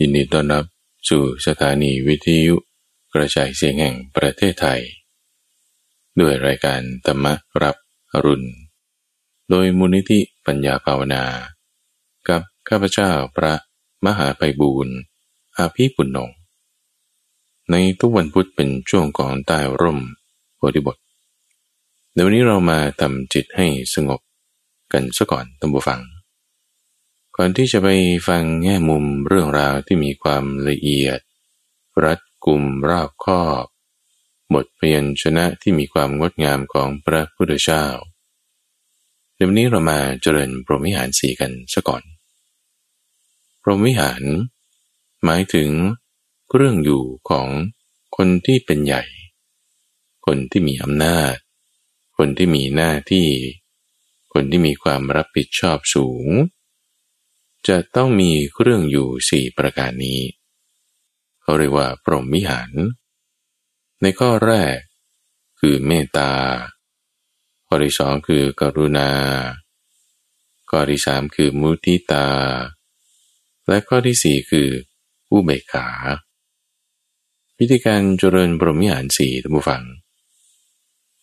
ยินดีต้อนรับสู่สถานีวิทยุกระจายเสียงแห่งประเทศไทย ด้วยรายการธรรมรับอรุณ โดยมูลนิธิปัญญาภาวนา กับข้าพเจ้าพระมหาไพบูรณ์อาภีปุณงในทุกวันพุธเป็นช่วงของใต้ร่มบริบทในวันนี้เรามาทำจิตให้สงบกันซะก่อนตั้งบูฟัง ก่อนที่จะไปฟังแง่มุมเรื่องราวที่มีความละเอียด รัดกุมรอบคอบ บทเพียนชนะที่มีความงดงามของพระพุทธเจ้าเดี๋ยวนี้เรามาเจริญพรหมิหารสีกันซะก่อน พรหมิหาร หมายถึงเรื่องอยู่ของคนที่เป็นใหญ่ คนที่มีอำนาจ คนที่มีหน้าที่ คนที่มีความรับผิดชอบสูง จะต้องมีเครื่องอยู่สี่ประการนี้ เขาเรียกว่าพรหมวิหาร ในข้อแรกคือเมตตา ข้อที่สองคือกรุณา ข้อที่สามคือมุทิตา และข้อที่สี่คืออุเบกขา วิธีการเจริญพรหมวิหารสี่ท่านผู้ฟัง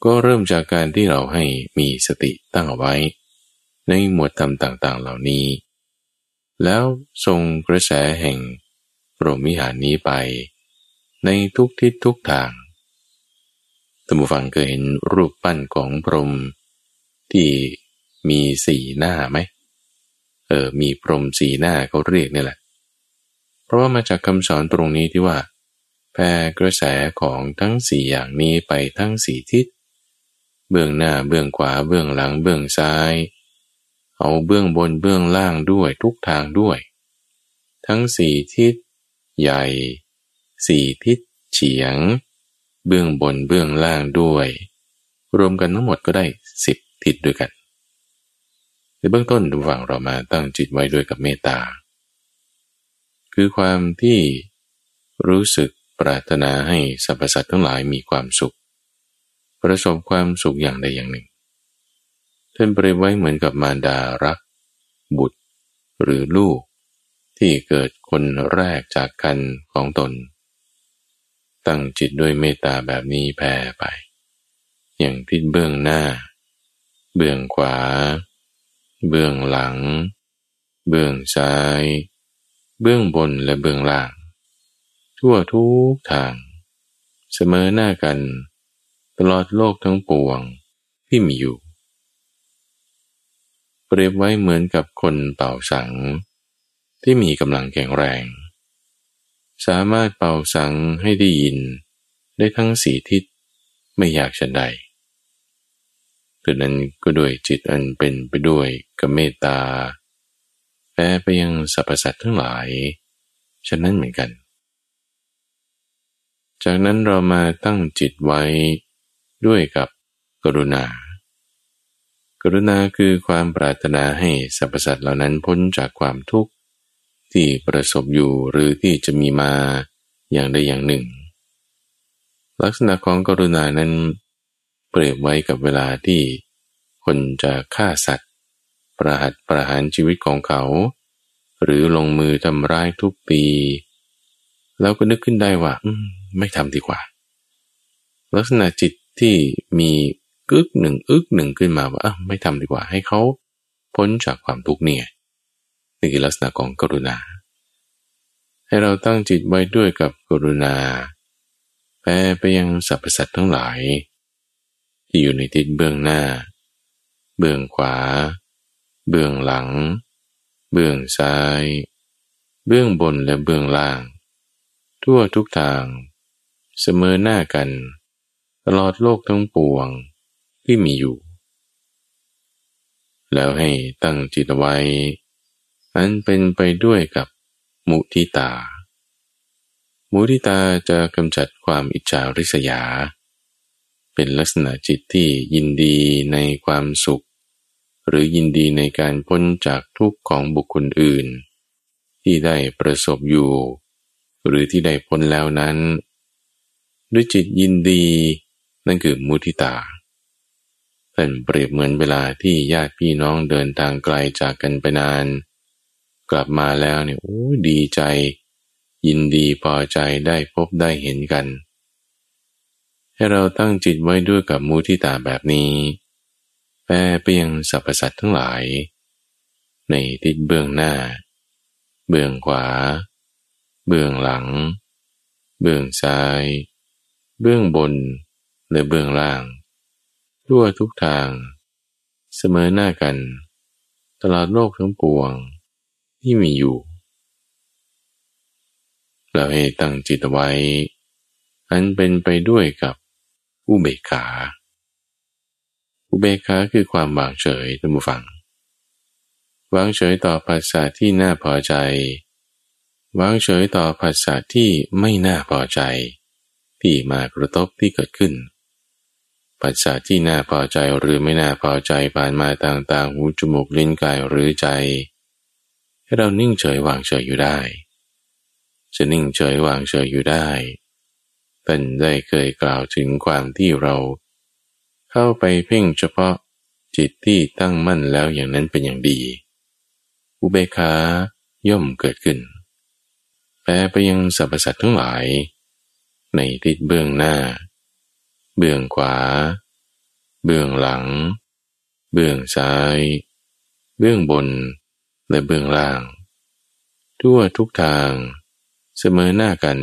ก็เริ่มจากการที่เราให้มีสติตั้งเอาไว้ ในหมวดธรรมต่าง ๆ เหล่านี้ แล้วทรงกระแสแห่งพรหมิหารนี้ไป ในทุกทิศทุกทางท่านผู้ฟังเคยเห็นรูปปั้นของพรหมที่มีสี่หน้าไหม เออ มีพรหมสี่หน้าเขาเรียกนี่แหละ เพราะว่ามาจากคำสอนตรงนี้ที่ว่าแผ่กระแสของทั้งสี่อย่างนี้ไปทั้งสี่ทิศ เบื้องหน้าเบื้องขวาเบื้องหลังเบื้องซ้าย เอาเบื้องบนเบื้องล่างด้วยทุกทางด้วย ทั้งสี่ทิศ ใหญ่ สี่ทิศเฉียง เบื้องบนเบื้องล่างด้วย รวมกันทั้งหมดก็ได้สิบทิศด้วยกัน ในเบื้องต้นดูฝั่งเรามาตั้งจิตไว้ด้วยกับเมตตา คือความที่รู้สึกปรารถนาให้สรรพสัตว์ทั้งหลายมีความสุข ประสบความสุขอย่างใดอย่างหนึ่ง ท่านเปรียบไว้เหมือนกับมารดารัก บุตร หรือลูก ที่เกิดคนแรกจากกันของตน ตั้งจิตด้วยเมตตาแบบนี้แผ่ไป อย่างทิศเบื้องหน้า เบื้องขวา เบื้องหลัง เบื้องซ้าย เบื้องบนและเบื้องล่าง ทั่วทุกทาง เสมอหน้ากัน ตลอดโลกทั้งปวงที่มีอยู่ เปรียบไว้เหมือนกับคนเป่าสัง ที่มีกำลังแข็งแรง สามารถเป่าสังให้ได้ยิน ได้ทั้งสีทิศไม่อยากฉันใดดนั้นก็ด้วยจิตอันเป็นไปด้วยกเมตตาแผ่ไปยังสรรพสัตว์ทั้งหลาย ฉะนั้นเหมือนกัน จากนั้นเรามาตั้งจิตไว้ด้วยกับกรุณา รุณาคือความปรารถนาให้สรรพสัตว์เหล่านั้นพ้นจากความทุกข์ที่ประสบอยู่หรือที่จะมีมาอย่างใดอย่างหนึ่ง ลักษณะของกรุณานั้น เปรียบไว้กับเวลาที่คนจะฆ่าสัตว์ ประหัตประหารชีวิตของเขา หรือลงมือทำร้ายทุกปี แล้วก็นึกขึ้นได้ว่าไม่ทำดีกว่า ลักษณะจิตที่มี กึกหนึ่งอึกหนึ่งขึ้นมาว่าไม่ทำดีกว่าให้เขาพ้นจากความทุกข์เนี่ยนี่คือลักษณะของกรุณา ให้เราตั้งจิตไว้ด้วยกับกรุณาแปไปยังสรรพสัตว์ทั้งหลาย ที่อยู่ในทิศเบื้องหน้า เบื้องขวา เบื้องหลัง เบื้องซ้าย เบื้องบนและเบื้องล่าง ทั่วทุกทาง เสมอหน้ากัน ตลอดโลกทั้งปวง ที่มีอยู่ แล้วให้ตั้งจิตไว้อันเป็นไปด้วยกับมุทิตา มุทิตาจะกำจัดความอิจฉาริษยา เป็นลักษณะจิตที่ยินดีในความสุข หรือยินดีในการพ้นจากทุกข์ของบุคคลอื่น ที่ได้ประสบอยู่ หรือที่ได้พ้นแล้วนั้น ด้วยจิตยินดีนั่นคือมุทิตา เป็นเปรียบเหมือนเวลาที่ญาติพี่น้องเดินทางไกลจากกันไปนาน กลับมาแล้วเนี่ยโอ้ดีใจ ยินดีพอใจได้พบได้เห็นกัน ให้เราตั้งจิตไว้ด้วยกับมูทิตาแบบนี้แปรไปยังสรรพสัตว์ทั้งหลาย ในทิศเบื้องหน้า เบื้องขวา เบื้องหลัง เบื้องซ้าย เบื้องบนและเบื้องล่าง ทั่วทุกทาง เสมอหน้ากัน ตลอดโลกทั้งปวงที่มีอยู่เราให้ตั้งจิตไว้ อันเป็นไปด้วยกับอุเบกขา อุเบกขาคือความวางเฉยท่านผู้ฟัง วางเฉยต่อภาษาที่น่าพอใจ วางเฉยต่อภาษาที่ไม่น่าพอใจ ที่มากระทบที่เกิดขึ้น ภาษาที่น่าพอใจหรือไม่น่าพอใจผ่านมาต่างๆหูจมูกลิ้นกายหรือใจ ให้เรานิ่งเฉยวางเฉยอยู่ได้ จะนิ่งเฉยวางเฉยอยู่ได้เป็นได้เคยกล่าวถึงความที่เรา เข้าไปเพ่งเฉพาะจิตที่ตั้งมั่นแล้วอย่างนั้นเป็นอย่างดี อุเบกขาย่อมเกิดขึ้น แปลไปยังสรรพสัตว์ทั้งหลาย ในทิศเบื้องหน้า เบื้องขวา เบื้องหลัง เบื้องซ้าย เบื้องบน และเบื้องล่าง ทั่วทุกทาง เสมอหน้ากัน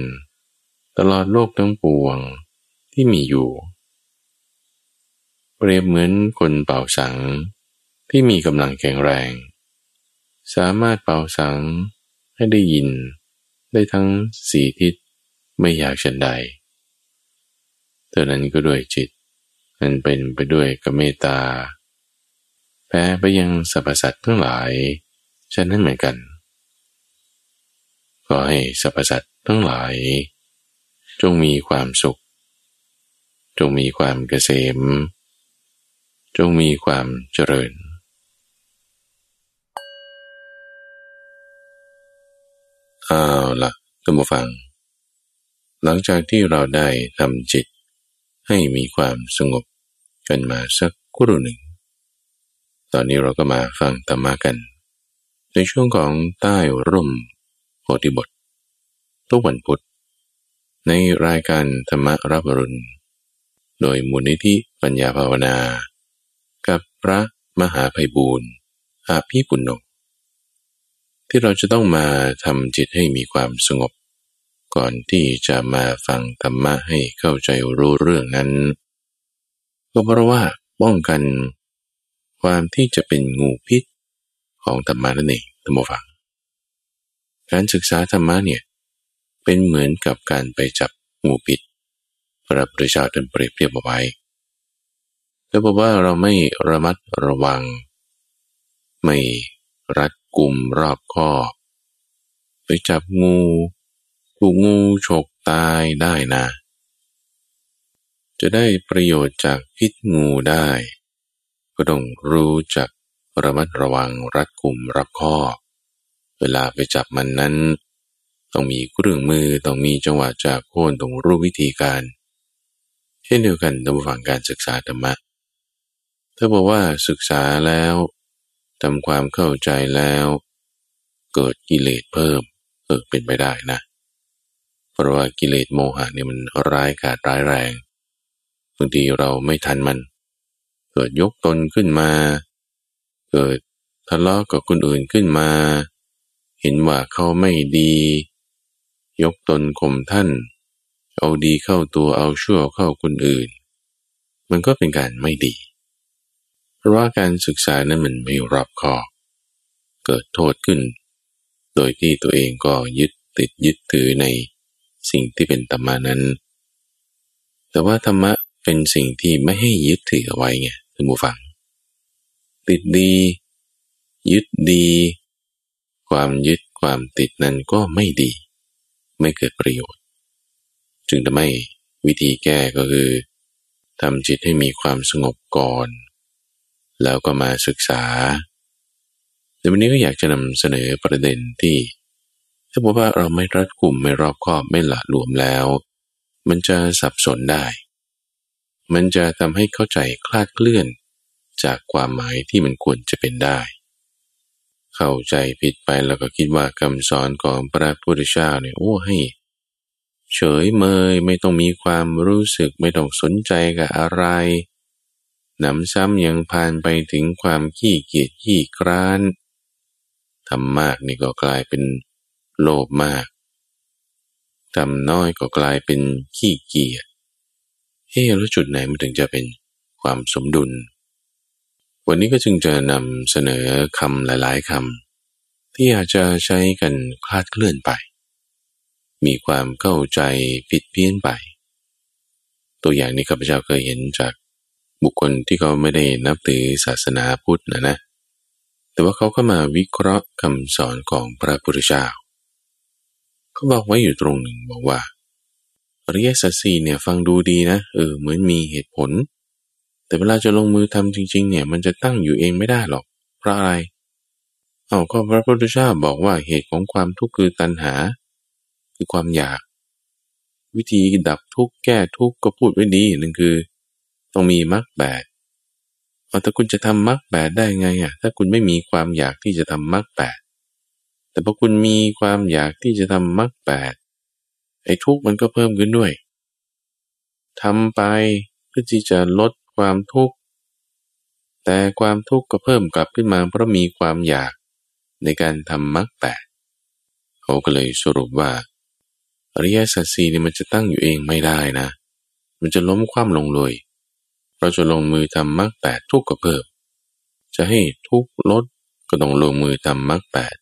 ตลอดโลกทั้งปวงที่มีอยู่ เปรียบเหมือนคนเป่าสัง ที่มีกำลังแข็งแรง สามารถเป่าสังให้ได้ยินได้ทั้งสี่ทิศไม่อยากฉันใด เท่านั้นก็ด้วยจิตนั้นเป็นไปด้วยกเมตตาแพ้ไปยังสรรพสัตว์ทั้งหลายฉะนั้นเหมือนกันขอให้สรรพสัตว์ทั้งหลาย จงมีความสุข จงมีความเกษม จงมีความเจริญเอาละท่านผู้ฟัง หลังจากที่เราได้ทำจิต ให้มีความสงบกันมาสักครู่หนึ่ง ตอนนี้เราก็มาฟังธรรมะกัน ในช่วงของใต้ร่มโพธิบททุกวันพุธ ในรายการธรรมรับรุณ โดยมูลนิธิปัญญาภาวนา กับพระมหาภัยบูรณ์อาภีปุณโญที่เราจะต้องมาทำจิตให้มีความสงบ ก่อนที่จะมาฟังธรรมะให้เข้าใจรู้เรื่องนั้น ก็เพราะว่าป้องกันความที่จะเป็นงูพิษของธรรมะนั่นเองท่านผู้ฟัง การศึกษาธรรมะเนี่ยเป็นเหมือนกับการไปจับงูพิษพระพุทธเจ้าท่านเปรียบเทียบเอาไว้แต่บอกว่าเราไม่ระมัดระวัง ไม่รัดกุมรอบคอบ ไปจับงู ถูกงูฉกตายได้นะ จะได้ประโยชน์จากพิษงูได้ ก็ต้องรู้จักระมัดระวังรัดกุมรับข้อ เวลาไปจับมันนั้น ต้องมีเครื่องมือต้องมีจังหวะจากโค่นต้องรู้วิธีการ เช่นเดียวกันในฝั่งการศึกษาธรรมะถ้าบอกว่าศึกษาแล้วทำความเข้าใจแล้ว เกิดกิเลสเพิ่มเออเป็นไปได้นะ เพราะว่ากิเลสโมหะเนี่ยมันร้ายกาจร้ายแรงบางทีเราไม่ทันมัน เกิดยกตนขึ้นมา เกิดทะเลาะกับคนอื่นขึ้นมา เห็นว่าเขาไม่ดี ยกตนข่มท่าน เอาดีเข้าตัวเอาชั่วเข้าคนอื่น มันก็เป็นการไม่ดี เพราะว่าการศึกษานั้นมันไม่รอบคอบเกิดโทษขึ้น โดยที่ตัวเองก็ยึดติดยึดถือใน สิ่งที่เป็นธรรมานั้น แต่ว่าธรรมะเป็นสิ่งที่ไม่ให้ยึดถือเอาไว้ไงท่านผู้ฟัง ติดดี ยึดดี ความยึดความติดนั้นก็ไม่ดี ไม่เกิดประโยชน์ จึงทำให้วิธีแก้ก็คือทำจิตให้มีความสงบก่อน แล้วก็มาศึกษาแต่วันนี้ก็อยากจะนำเสนอประเด็นที่ ถ้าบอกว่าเราไม่รัดกุมไม่รอบคอบไม่หละหลวมแล้ว มันจะสับสนได้ มันจะทำให้เข้าใจคลาดเคลื่อน จากความหมายที่มันควรจะเป็นได้ เข้าใจผิดไปแล้วก็คิดว่าคำสอนของพระพุทธเจ้าเนี่ยโอ้ให้ เฉยเมยไม่ต้องมีความรู้สึกไม่ต้องสนใจกับอะไรหนำซ้ำยังพานไปถึงความขี้เกียจขี้คร้านทำมากนี่ก็กลายเป็น โลภมากทำน้อยก็กลายเป็นขี้เกียจเฮ้แล้วจุดไหนมันถึงจะเป็นความสมดุล วันนี้ก็จึงจะนำเสนอคำหลาย ๆคำที่อาจจะใช้กันคลาดเคลื่อนไป มีความเข้าใจผิดเพี้ยนไป ตัวอย่างนี้ข้าพเจ้าเคยเห็นจากบุคคลที่เขาไม่ได้นับถือศาสนาพุทธนะนะ แต่ว่าเขาก็มาวิเคราะห์คำสอนของพระพุทธเจ้า เขาบอกไว้อยู่ตรงหนึ่งบอกว่าอริยสัจสี่เนี่ยฟังดูดีนะเออเหมือนมีเหตุผล แต่เวลาจะลงมือทำจริง ๆ เนี่ยมันจะตั้งอยู่เองไม่ได้หรอกเพราะอะไรเอาก็พระพุทธเจ้าบอกว่าเหตุของความทุกข์คือตัณหา คือความอยาก วิธีดับทุกข์แก้ทุกข์ก็พูดไว้ดีหนึ่งคือต้องมีมรรคแปดเอาถ้าคุณจะทำมรรคแปดได้ไงอะถ้าคุณไม่มีความอยากที่จะทำมรรคแปด แต่พอคุณมีความอยากที่จะทำมรรคแปดไอ้ทุกข์มันก็เพิ่มขึ้นด้วยทำไปเพื่อที่จะลดความทุกข์ แต่ความทุกข์ก็เพิ่มกลับขึ้นมา เพราะมีความอยากในการทำมรรคแปดเขาก็เลยสรุปว่าอริยสัจสี่นี่มันจะตั้งอยู่เองไม่ได้นะ มันจะล้มคว่ำลงเลยเราจะลงมือทำมรรคแปดทุกข์ก็เพิ่ม จะให้ทุกข์ลดก็ต้องลงมือทำมรรคแปด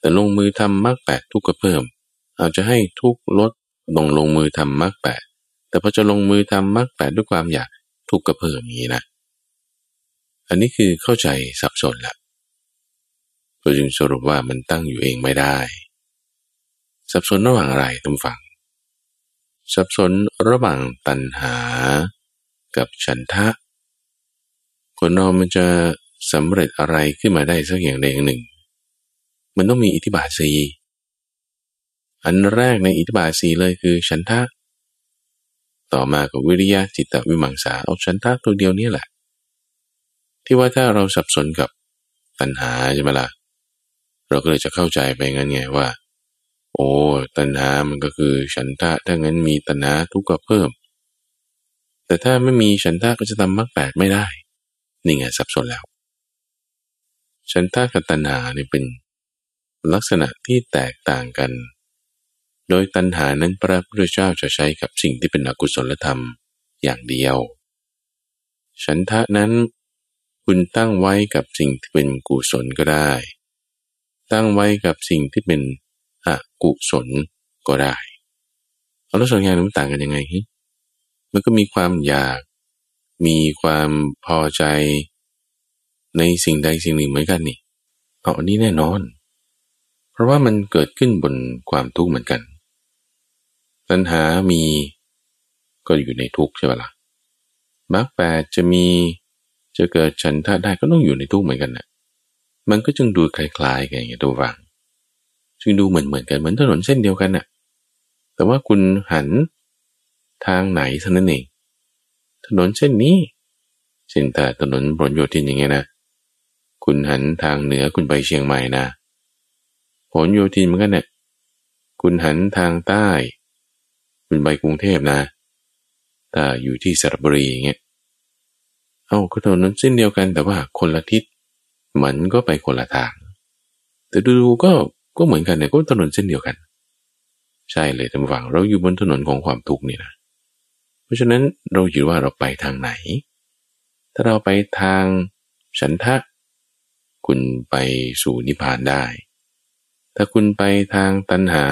แต่ลงมือทำมรรคแปดทุกข์ก็เพิ่ม อาจจะให้ทุกข์ลดต้องลงมือทำมรรคแปดแต่พอจะลงมือทำมรรคแปดด้วยความอยากทุกข์ก็เพิ่มอย่างนี้นะ อันนี้คือเข้าใจสับสนละก็จึงสรุปว่ามันตั้งอยู่เองไม่ได้ สับสนระหว่างอะไรทุกฝังสับสนระหว่างตัณหากับฉันทะคนเรามันจะสำเร็จอะไรขึ้นมาได้สักอย่างใดอย่างหนึ่ง มันต้องมีอิทธิบาทสีอันแรกในอิทธิบาทสีเลยคือฉันทะ ต่อมากับวิริยะจิตตวิมังสาเอาฉันทะตัวเดียวนี้แหละ ที่ว่าถ้าเราสับสนกับตัณหาใช่ไหมละ่ะเราก็เลยจะเข้าใจไปงั้นไงว่า โอ้ตัณหามันก็คือฉันทะถ้างั้นมีตัณหาทุกข์ก็เพิ่ม แต่ถ้าไม่มีฉันทะก็จะทำมรรคแปดไม่ได้ นี่ไงสับสนแล้วฉันทะกับตัณหาเนี่เป็น ลักษณะที่แตกต่างกัน โดยตัณหานั้นพระพุทธเจ้าจะใช้กับสิ่งที่เป็นอกุศลธรรมอย่างเดียว ฉันทะนั้นคุณตั้งไว้กับสิ่งที่เป็นกุศลก็ได้ ตั้งไว้กับสิ่งที่เป็นอกุศลก็ได้เอาแล้วสองอย่างนั้นต่างกันยังไงฮิมันก็มีความอยาก มีความพอใจ ในสิ่งใดสิ่งหนึ่งเหมือนกันนี่เอาอันนี้แน่นอน ราะว่ามันเกิดขึ้นบนความทุกข์เหมือนกัน ตัณหามีก็อยู่ในทุกข์ใช่ไหมละ่ะมรรคแปดจะมีจะเกิดฉันทะได้ก็ต้องอยู่ในทุกข์เหมือนกันนะมันก็จึงดูคล้ายๆกันอย่างตัวฟัง จึงดูเหมือนเหมือนกันเหมือนถนนเส้นเดียวกันนะ่ะ แต่ว่าคุณหันทางไหนเท่านั้นเอง ถนนเส้นนี้เส้นแต่ถนนผลโยธินอย่างเงี้ยนะ คุณหันทางเหนือคุณไปเชียงใหม่นะ ลโยธินมันก็เนี่ยคุณหันทางใต้ คุณไปกรุงเทพนะถ้าอยู่ที่สระบุรีอย่างเงี้ยเอาถนนเส้นเดียวกันแต่ว่าคนละทิศมันก็ไปคนละทาง แต่ดูๆก็ก็เหมือนกันเนี่ยก็ถนนเส้นเดียวกัน ใช่เลยท่านฟังเราอยู่บนถนนของความทุกข์นี่นะเพราะฉะนั้นเราอยู่ว่าเราไปทางไหน ถ้าเราไปทางฉันทะ คุณไปสู่นิพพานได้ ถ้าคุณไปทางตัณหา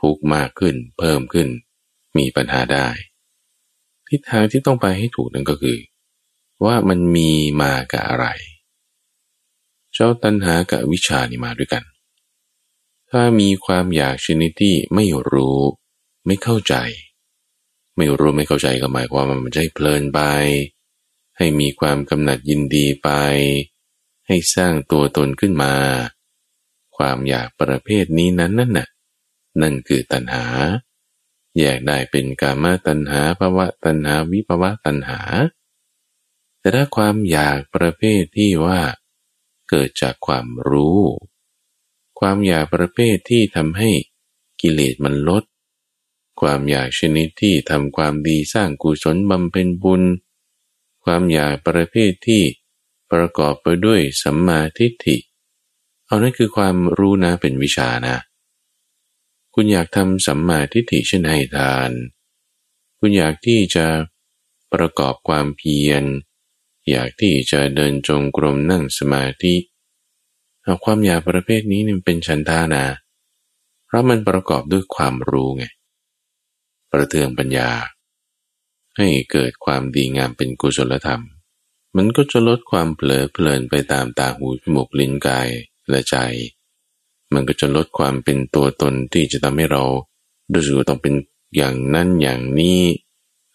ทุกมากขึ้น เพิ่มขึ้น มีปัญหาได้ ทิศทางที่ต้องไปให้ถูกนั่นก็คือ ว่ามันมีมากับอะไร เจ้าตัณหากับวิชานี่มาด้วยกัน ถ้ามีความอยากชนิดที่ไม่รู้ ไม่เข้าใจ ไม่รู้ไม่เข้าใจก็หมายความว่ามันจะให้เพลินไป ให้มีความกำหนัดยินดีไป ให้สร้างตัวตนขึ้นมา ความอยากประเภทนี้นั้นนั่นน่ะนั่นคือตัณหา แยกได้เป็นกามตัณหาภาวะตัณหาวิภาวะตัณหา แต่ถ้าความอยากประเภทที่ว่า เกิดจากความรู้ ความอยากประเภทที่ทำให้กิเลสมันลด ความอยากชนิดที่ทำความดีสร้างกุศลบำเพ็ญบุญ ความอยากประเภทที่ประกอบไปด้วยสัมมาทิฏฐิเอานั่นคือความรู้นะเป็นวิชานะ คุณอยากทำสัมมาทิฏฐิเช่นให้ทาน คุณอยากที่จะประกอบความเพียร อยากที่จะเดินจงกรมนั่งสมาธิเอาความอยากประเภทนี้นี่เป็นฉันทานาเพราะมันประกอบด้วยความรู้ไง ประเทืองปัญญา ให้เกิดความดีงามเป็นกุศลธรรม มันก็จะลดความเผลอเพลินไปตามตาหูจมูกลิ้นกาย และใจ มันก็จะลดความเป็นตัวตนที่จะทำให้เราดูสึกต้องเป็นอย่างนั้นอย่างนี้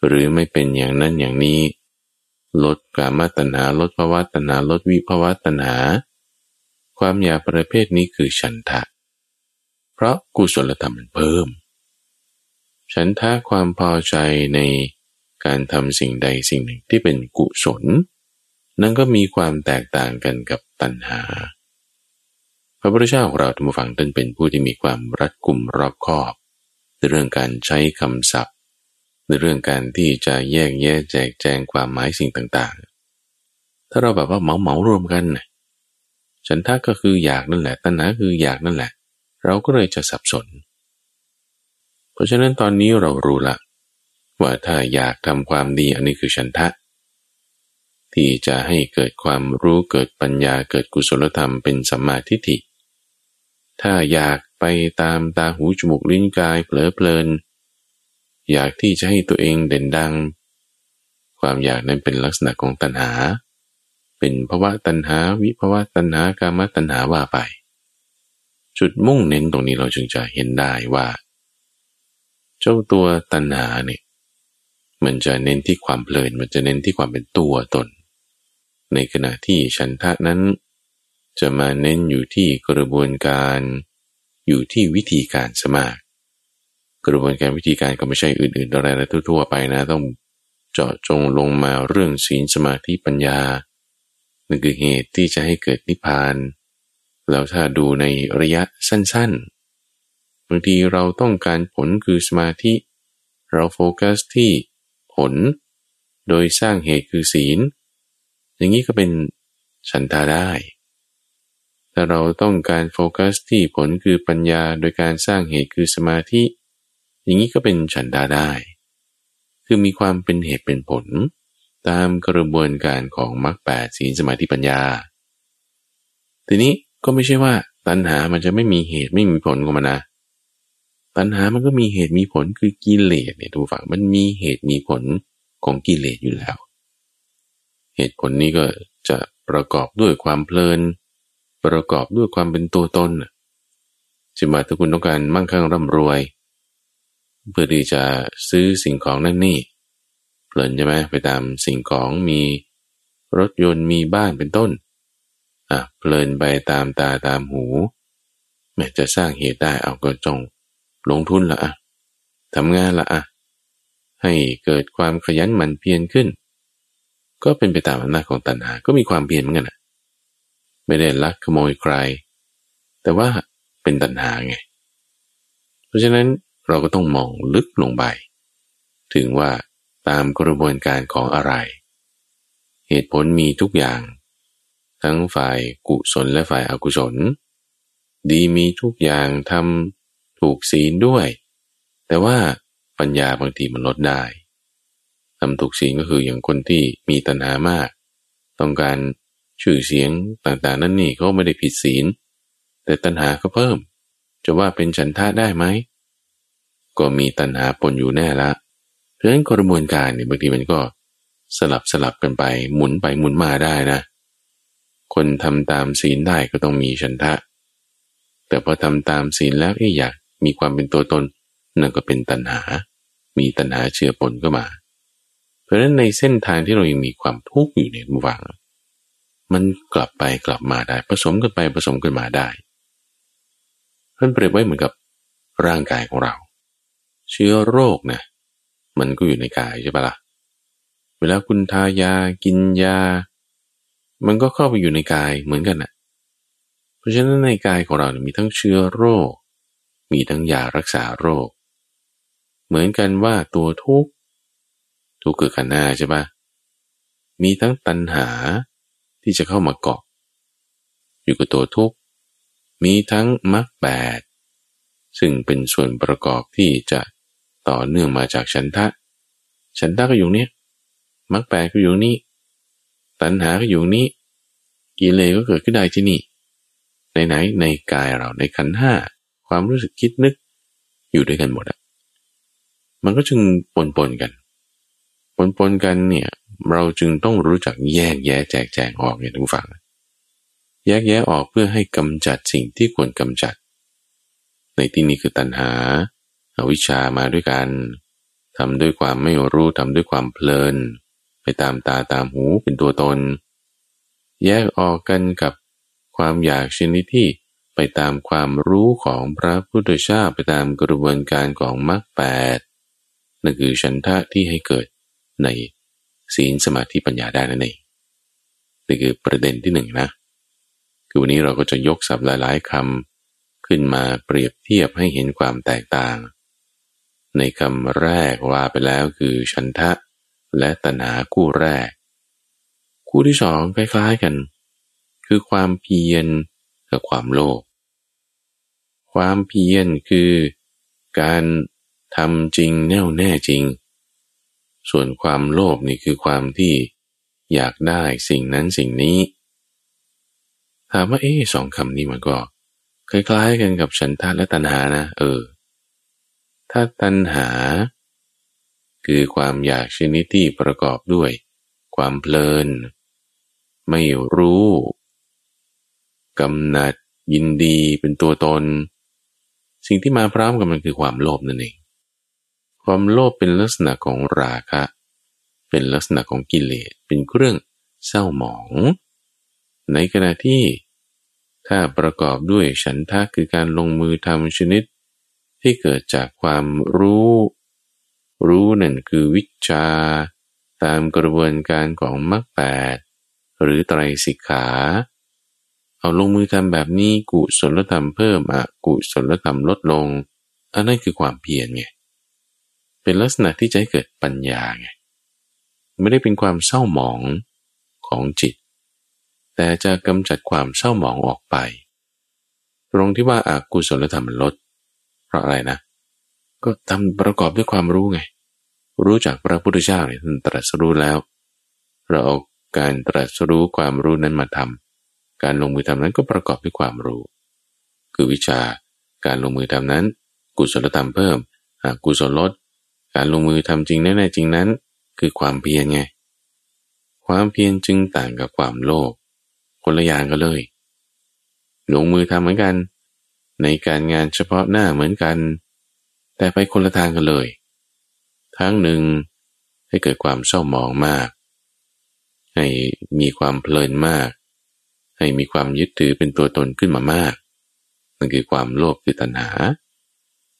หรือไม่เป็นอย่างนั้นอย่างนี้ ลดกามตัณหาลดภาวะตัณหาลดวิภาวะตัณหา ความอยากประเภทนี้คือฉันทะ เพราะกุศลธรรมมันเพิ่ม ฉันทะความพอใจในการทำสิ่งใดสิ่งหนึ่งที่เป็นกุศล นั่นก็มีความแตกต่างกันกับตัณหา พระพุทธเจ้าของเราทุกฝังท่านเป็นผู้ที่มีความรัดกุมรอบคอบ ในเรื่องการใช้คำศัพท์ ในเรื่องการที่จะแยกแยะแจกแจงความหมายสิ่งต่างๆ ถ้าเราแบบว่าเหมาเหมารวมกันฉันทะก็คืออยากนั่นแหละตัณหาคืออยากนั่นแหละ เราก็เลยจะสับสน เพราะฉะนั้นตอนนี้เรารู้ละว่าถ้าอยากทำความดีอันนี้คือฉันทะ ที่จะให้เกิดความรู้เกิดปัญญาเกิดกุศลธรรมเป็นสัมมาทิฏฐิ ถ้าอยากไปตามตาหูจมูกลิ้นกายเผลอเพลิน อยากที่จะให้ตัวเองเด่นดัง ความอยากนั้นเป็นลักษณะของตัณหา เป็นภาวะตัณหาวิภาวะตัณหากามตัณหาว่าไป จุดมุ่งเน้นตรงนี้เราจึงจะเห็นได้ว่า เจ้าตัวตัณหาเนี่ยมันจะเน้นที่ความเพลิน มันจะเน้นที่ความเป็นตัวตน ในขณะที่ฉันทะนั้น จะมาเน้นอยู่ที่กระบวนการอยู่ที่วิธีการสมาก กระบวนการวิธีการก็ไม่ใช่อื่นๆอะไรอะไรทั่วๆไปนะ ต้องเจาะจงลงมาเรื่องศีลสมาธิปัญญานั่นคือเหตุที่จะให้เกิดนิพพาน แล้วถ้าดูในระยะสั้นๆบางทีเราต้องการผลคือสมาธิ เราโฟกัสที่ผล โดยสร้างเหตุคือศีล อย่างนี้ก็เป็นฉันทาได้ แต่เราต้องการโฟกัสที่ผลคือปัญญาโดยการสร้างเหตุคือสมาธิ อย่างนี้ก็เป็นฉันดาได้ คือมีความเป็นเหตุเป็นผล ตามกระบวนการของมรรคแปดศีลสมาธิปัญญา ทีนี้ก็ไม่ใช่ว่าตัณหามันจะไม่มีเหตุไม่มีผลของมันนะตัณหามันก็มีเหตุมีผลคือกิเลสเนี่ยทุกฝั่งมันมีเหตุมีผลของกิเลสอยู่แล้ว เหตุผลนี้ก็จะประกอบด้วยความเพลิน ประกอบด้วยความเป็นตัวตนจะมาถ้าคุณต้องการมั่งคั่งร่ำรวย เพื่อที่จะซื้อสิ่งของนั่นนี่เพลินใช่ไหมไปตามสิ่งของมีรถยนต์มีบ้านเป็นต้นอะเพลินไปตามตาตามหู แม้จะสร้างเหตุได้เอาก็จงลงทุนละอะทำงานละอะให้เกิดความขยันหมั่นเพียรขึ้น ก็เป็นไปตามอำนาจของตัณหา ก็มีความเพียรเหมือนกันอะ ไม่ได้ลักขโมยใคร แต่ว่าเป็นตัณหาไง เพราะฉะนั้นเราก็ต้องมองลึกลงไป ถึงว่าตามกระบวนการของอะไร เหตุผลมีทุกอย่าง ทั้งฝ่ายกุศลและฝ่ายอกุศล ดีมีทุกอย่างทำถูกศีลด้วย แต่ว่าปัญญาบางทีมันลดได้ทำถูกศีลก็คืออย่างคนที่มีตัณหามาก ต้องการ ชื่อเสียงต่างๆ นั่นนี่เขาไม่ได้ผิดศีล แต่ตัณหาก็เพิ่ม จะว่าเป็นฉันทะได้ไหม ก็มีตัณหาปนอยู่แน่ละ เพราะฉะนั้นกระบวนการเนี่ยบางทีมันก็สลับสลับกันไปหมุนไปหมุนมาได้นะ คนทำตามศีลได้ก็ต้องมีฉันทะ แต่พอทำตามศีลแล้วอยากมีความเป็นตัวตนนั่นก็เป็นตัณหา มีตัณหาเชื่อปนก็มา เพราะฉะนั้นในเส้นทางที่เรายังมีความทุกข์อยู่ในมุวัง มันกลับไปกลับมาได้ ผสมกันไปผสมกันมาได้ท่านเปรียบไว้เหมือนกับร่างกายของเรา เชื้อโรคนะมันก็อยู่ในกายใช่ปะละ่ะเวลาคุณทายากินยา มันก็เข้าไปอยู่ในกายเหมือนกันนะเพราะฉะนั้นในกายของเรามีทั้งเชื้อโรค มีทั้งยารักษาโรค เหมือนกันว่าตัวทุกข์ทุกข์คือขันธ์หน้าใช่ปะมีทั้งตัณหา ที่จะเข้ามาเกาะ อยู่กับตัวทุกข์ มีทั้งมรรคแปดซึ่งเป็นส่วนประกอบที่จะต่อเนื่องมาจากฉันทะ ฉันทะก็อยู่เนี้ยมรรคแปดก็อยู่นี่ตัณหาก็อยู่นี่กิเลสก็เกิดขึ้นได้ที่นี่ในไหนในกายเราในขันห้าความรู้สึกคิดนึกอยู่ด้วยกันหมดอะมันก็จึงปนปนกัน ปนปนกันเนี่ย เราจึงต้องรู้จักแยกแยะแจกแจงออกเนี่ยทุกฝั่งแยกแยะออกเพื่อให้กำจัดสิ่งที่ควรกำจัด ในที่นี้คือตัณหาอาวิชชามาด้วยกันทำด้วยความไม่รู้ทำด้วยความเพลิน ไปตามตาตามหูเป็นตัวตน แยกออกกันกับความอยากชนิดที่ไปตามความรู้ของพระพุทธเจ้าไปตามกระบวนการของมรรคแปดนั่นคือฉันทะที่ให้เกิดใน ศีลสมาธิปัญญาได้นั่นเองนี่คือประเด็นที่หนึ่งนะ คือวันนี้เราก็จะยกศัพท์หลาย ๆคำขึ้นมาเปรียบเทียบให้เห็นความแตกต่าง ในคำแรกว่าไปแล้วคือฉันทะและตนาคู่แรก คู่ที่สองคล้ายๆกัน คือความเพียรกับความโลภความเพียรคือการทำจริงแน่วแน่จริง ส่วนความโลภนี่คือความที่อยากได้สิ่งนั้นสิ่งนี้ ถามว่าเอ๊สองคำนี้มันก็ คล้ายๆกันกับฉันทะและตัณหานะ เออ ถ้าตัณหา คือความอยากชนิดที่ประกอบด้วย ความเพลิน ไม่รู้กำหนัดยินดีเป็นตัวตน สิ่งที่มาพร้อมกับมันคือความโลภนั่นเอง ความโลภเป็นลักษณะของราคะ เป็นลักษณะของกิเลส เป็นเครื่องเศร้าหมอง ในขณะที่ถ้าประกอบด้วยฉันทะคือการลงมือทำชนิด ที่เกิดจากความรู้ รู้นั่นคือวิชา ตามกระบวนการของมรรคแปดหรือไตรสิกขา เอาลงมือทำแบบนี้กุศลธรรมเพิ่มอะกุศลธรรมลดลงอันนั้นคือความเพียรไง เป็นลักษณะที่จะให้เกิดปัญญาไงไม่ได้เป็นความเศร้าหมองของจิต แต่จะกำจัดความเศร้าหมองออกไป ตรงที่ว่าอากุศลธรรมมันลด เพราะอะไรนะ ก็ทำประกอบด้วยความรู้ไง รู้จากพระพุทธเจ้าเนี่ยท่านตรัสรู้แล้ว เราเอาการตรัสรู้ความรู้นั้นมาทำการลงมือทำนั้นก็ประกอบด้วยความรู้ คือวิชาการลงมือทำนั้น กุศลธรรมเพิ่มอกุศลลด การลงมือทำจริงแน่ๆจริงนั้น คือความเพียรไง ความเพียรจึงต่างกับความโลภคนละอย่างกันเลย ลงมือทำเหมือนกัน ในการงานเฉพาะหน้าเหมือนกัน แต่ไปคนละทางกันเลยทั้งหนึ่งให้เกิดความเศร้าหมองมาก ให้มีความเพลินมาก ให้มีความยึดถือเป็นตัวตนขึ้นมามากนั่นคือความโลภคือตัณหา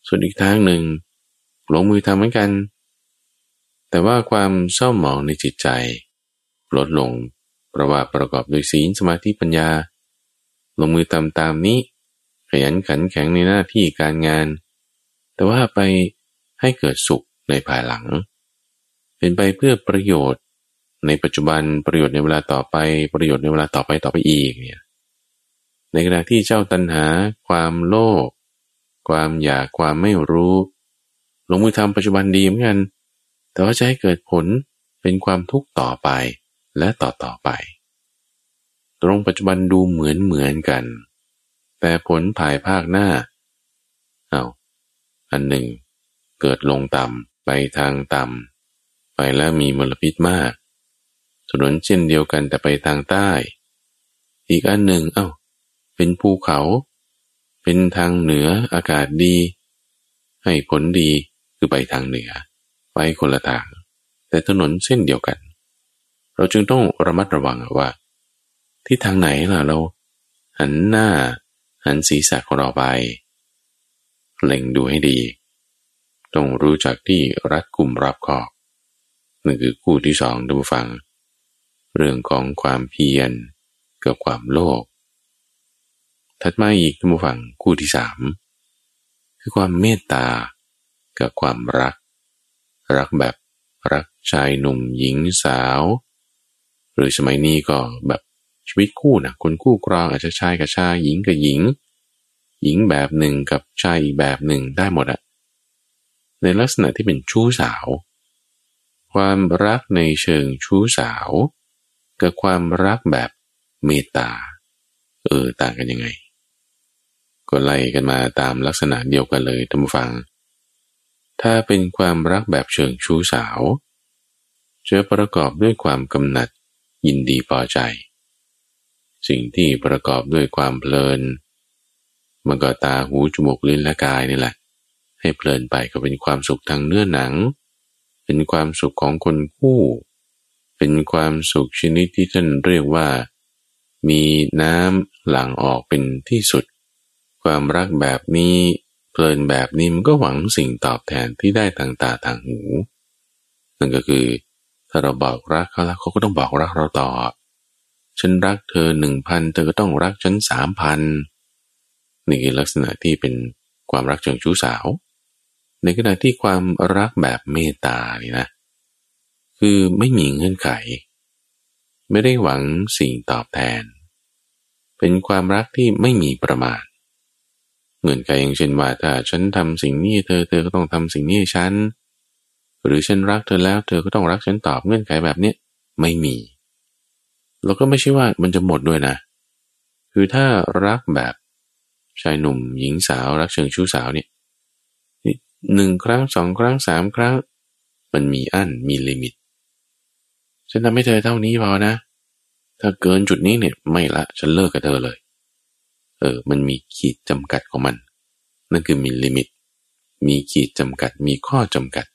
ส่วนอีกทางหนึ่ง ลงมือทำเหมือนกัน แต่ว่าความเศร้าหมองในจิตใจ ลดลงเพราะว่าประกอบด้วยศีลสมาธิปัญญา ลงมือทำตามนี้ ขยันขันแข็งในหน้าที่การงาน แต่ว่าไปให้เกิดสุขในภายหลัง เป็นไปเพื่อประโยชน์ในปัจจุบันประโยชน์ในเวลาต่อไปประโยชน์ในเวลาต่อไปต่อไปอีกเนี่ยในขณะที่เจ้าตัณหา ความโลภความอยากความไม่รู้ ลงมือทำปัจจุบันดีเหมือนกัน แต่ว่าจะให้เกิดผลเป็นความทุกข์ต่อไปและต่อต่อไป ตรงปัจจุบันดูเหมือนเหมือนกัน แต่ผลภายภาคหน้า เอาอันหนึ่ง เกิดลงต่ำไปทางต่ำไปแล้วมีมลพิษมาก ถนนเช่นเดียวกันแต่ไปทางใต้ อีกอันหนึ่ง เอา้า เป็นภูเขา เป็นทางเหนืออากาศดี ให้ผลดี คือไปทางเหนือ ไปคนละทาง แต่ถนนเส้นเดียวกัน เราจึงต้องระมัดระวังว่า ที่ทางไหนล่ะเรา หันหน้า หันศีรษะของเราไป เล็งดูให้ดี ต้องรู้จักที่รัดกลุ่มรับขอบนั่นคือคู่ที่สองดูฟัง เรื่องของความเพียรกับความโลภถัดมาอีกท่านผู้ฟังคู่ที่สามคือความเมตตา กับความรัก รักแบบรักชายหนุ่มหญิงสาว หรือสมัยนี้ก็แบบชีวิตคู่นะคนคู่ครองอาจจะชายกับชายหญิงกับหญิง หญิงแบบหนึ่งกับชายอีกแบบหนึ่งได้หมดอะในลักษณะที่เป็นชู้สาว ความรักในเชิงชู้สาว กับความรักแบบเมตตา เออต่างกันยังไง ก็ไล่กันมาตามลักษณะเดียวกันเลยท่านผู้ฟัง ถ้าเป็นความรักแบบเชิงชู้สาวจะประกอบด้วยความกำหนัดยินดีพอใจ สิ่งที่ประกอบด้วยความเพลินมันก็ตาหูจมูกลิ้นและกายนี่แหละ ให้เพลินไปก็เป็นความสุขทางเนื้อหนัง เป็นความสุขของคนคู่ เป็นความสุขชนิดที่ท่านเรียกว่า มีน้ำหลั่งออกเป็นที่สุด ความรักแบบนี้ เพลินแบบนี้มันก็หวังสิ่งตอบแทนที่ได้ทางตาทางหู นั่นก็คือ ถ้าเราบอกรักเขาแล้วเขาก็ต้องบอกรักเราตอบฉันรักเธอหนึ่งพันเธอก็ต้องรักฉันสามพันนี่คือลักษณะที่เป็นความรักเชิงชู้สาว ในขณะที่ความรักแบบเมตตานี่นะ คือไม่มีเงื่อนไข ไม่ได้หวังสิ่งตอบแทน เป็นความรักที่ไม่มีประมาณ เงื่อนไขอย่างเช่นว่าถ้าฉันทำสิ่งนี้เธอเธอก็ต้องทำสิ่งนี้ฉัน หรือฉันรักเธอแล้ว เธอก็ต้องรักฉันตอบเงื่อนไขแบบนี้ไม่มีเราก็ไม่ใช่ว่ามันจะหมดด้วยนะ คือถ้ารักแบบชายหนุ่มหญิงสาวรักเชิงชู้สาวเนี่ยหนึ่งครั้งสองครั้งสามครั้ง มันมีอั้นมีลิมิต ฉันทำให้เธอเท่านี้พอนะ ถ้าเกินจุดนี้เนี่ยไม่ละฉันเลิกกับเธอเลย เออ มันมีขีดจำกัดของมัน นั่นคือมีลิมิต มีขีดจำกัด มีข้อจำกัด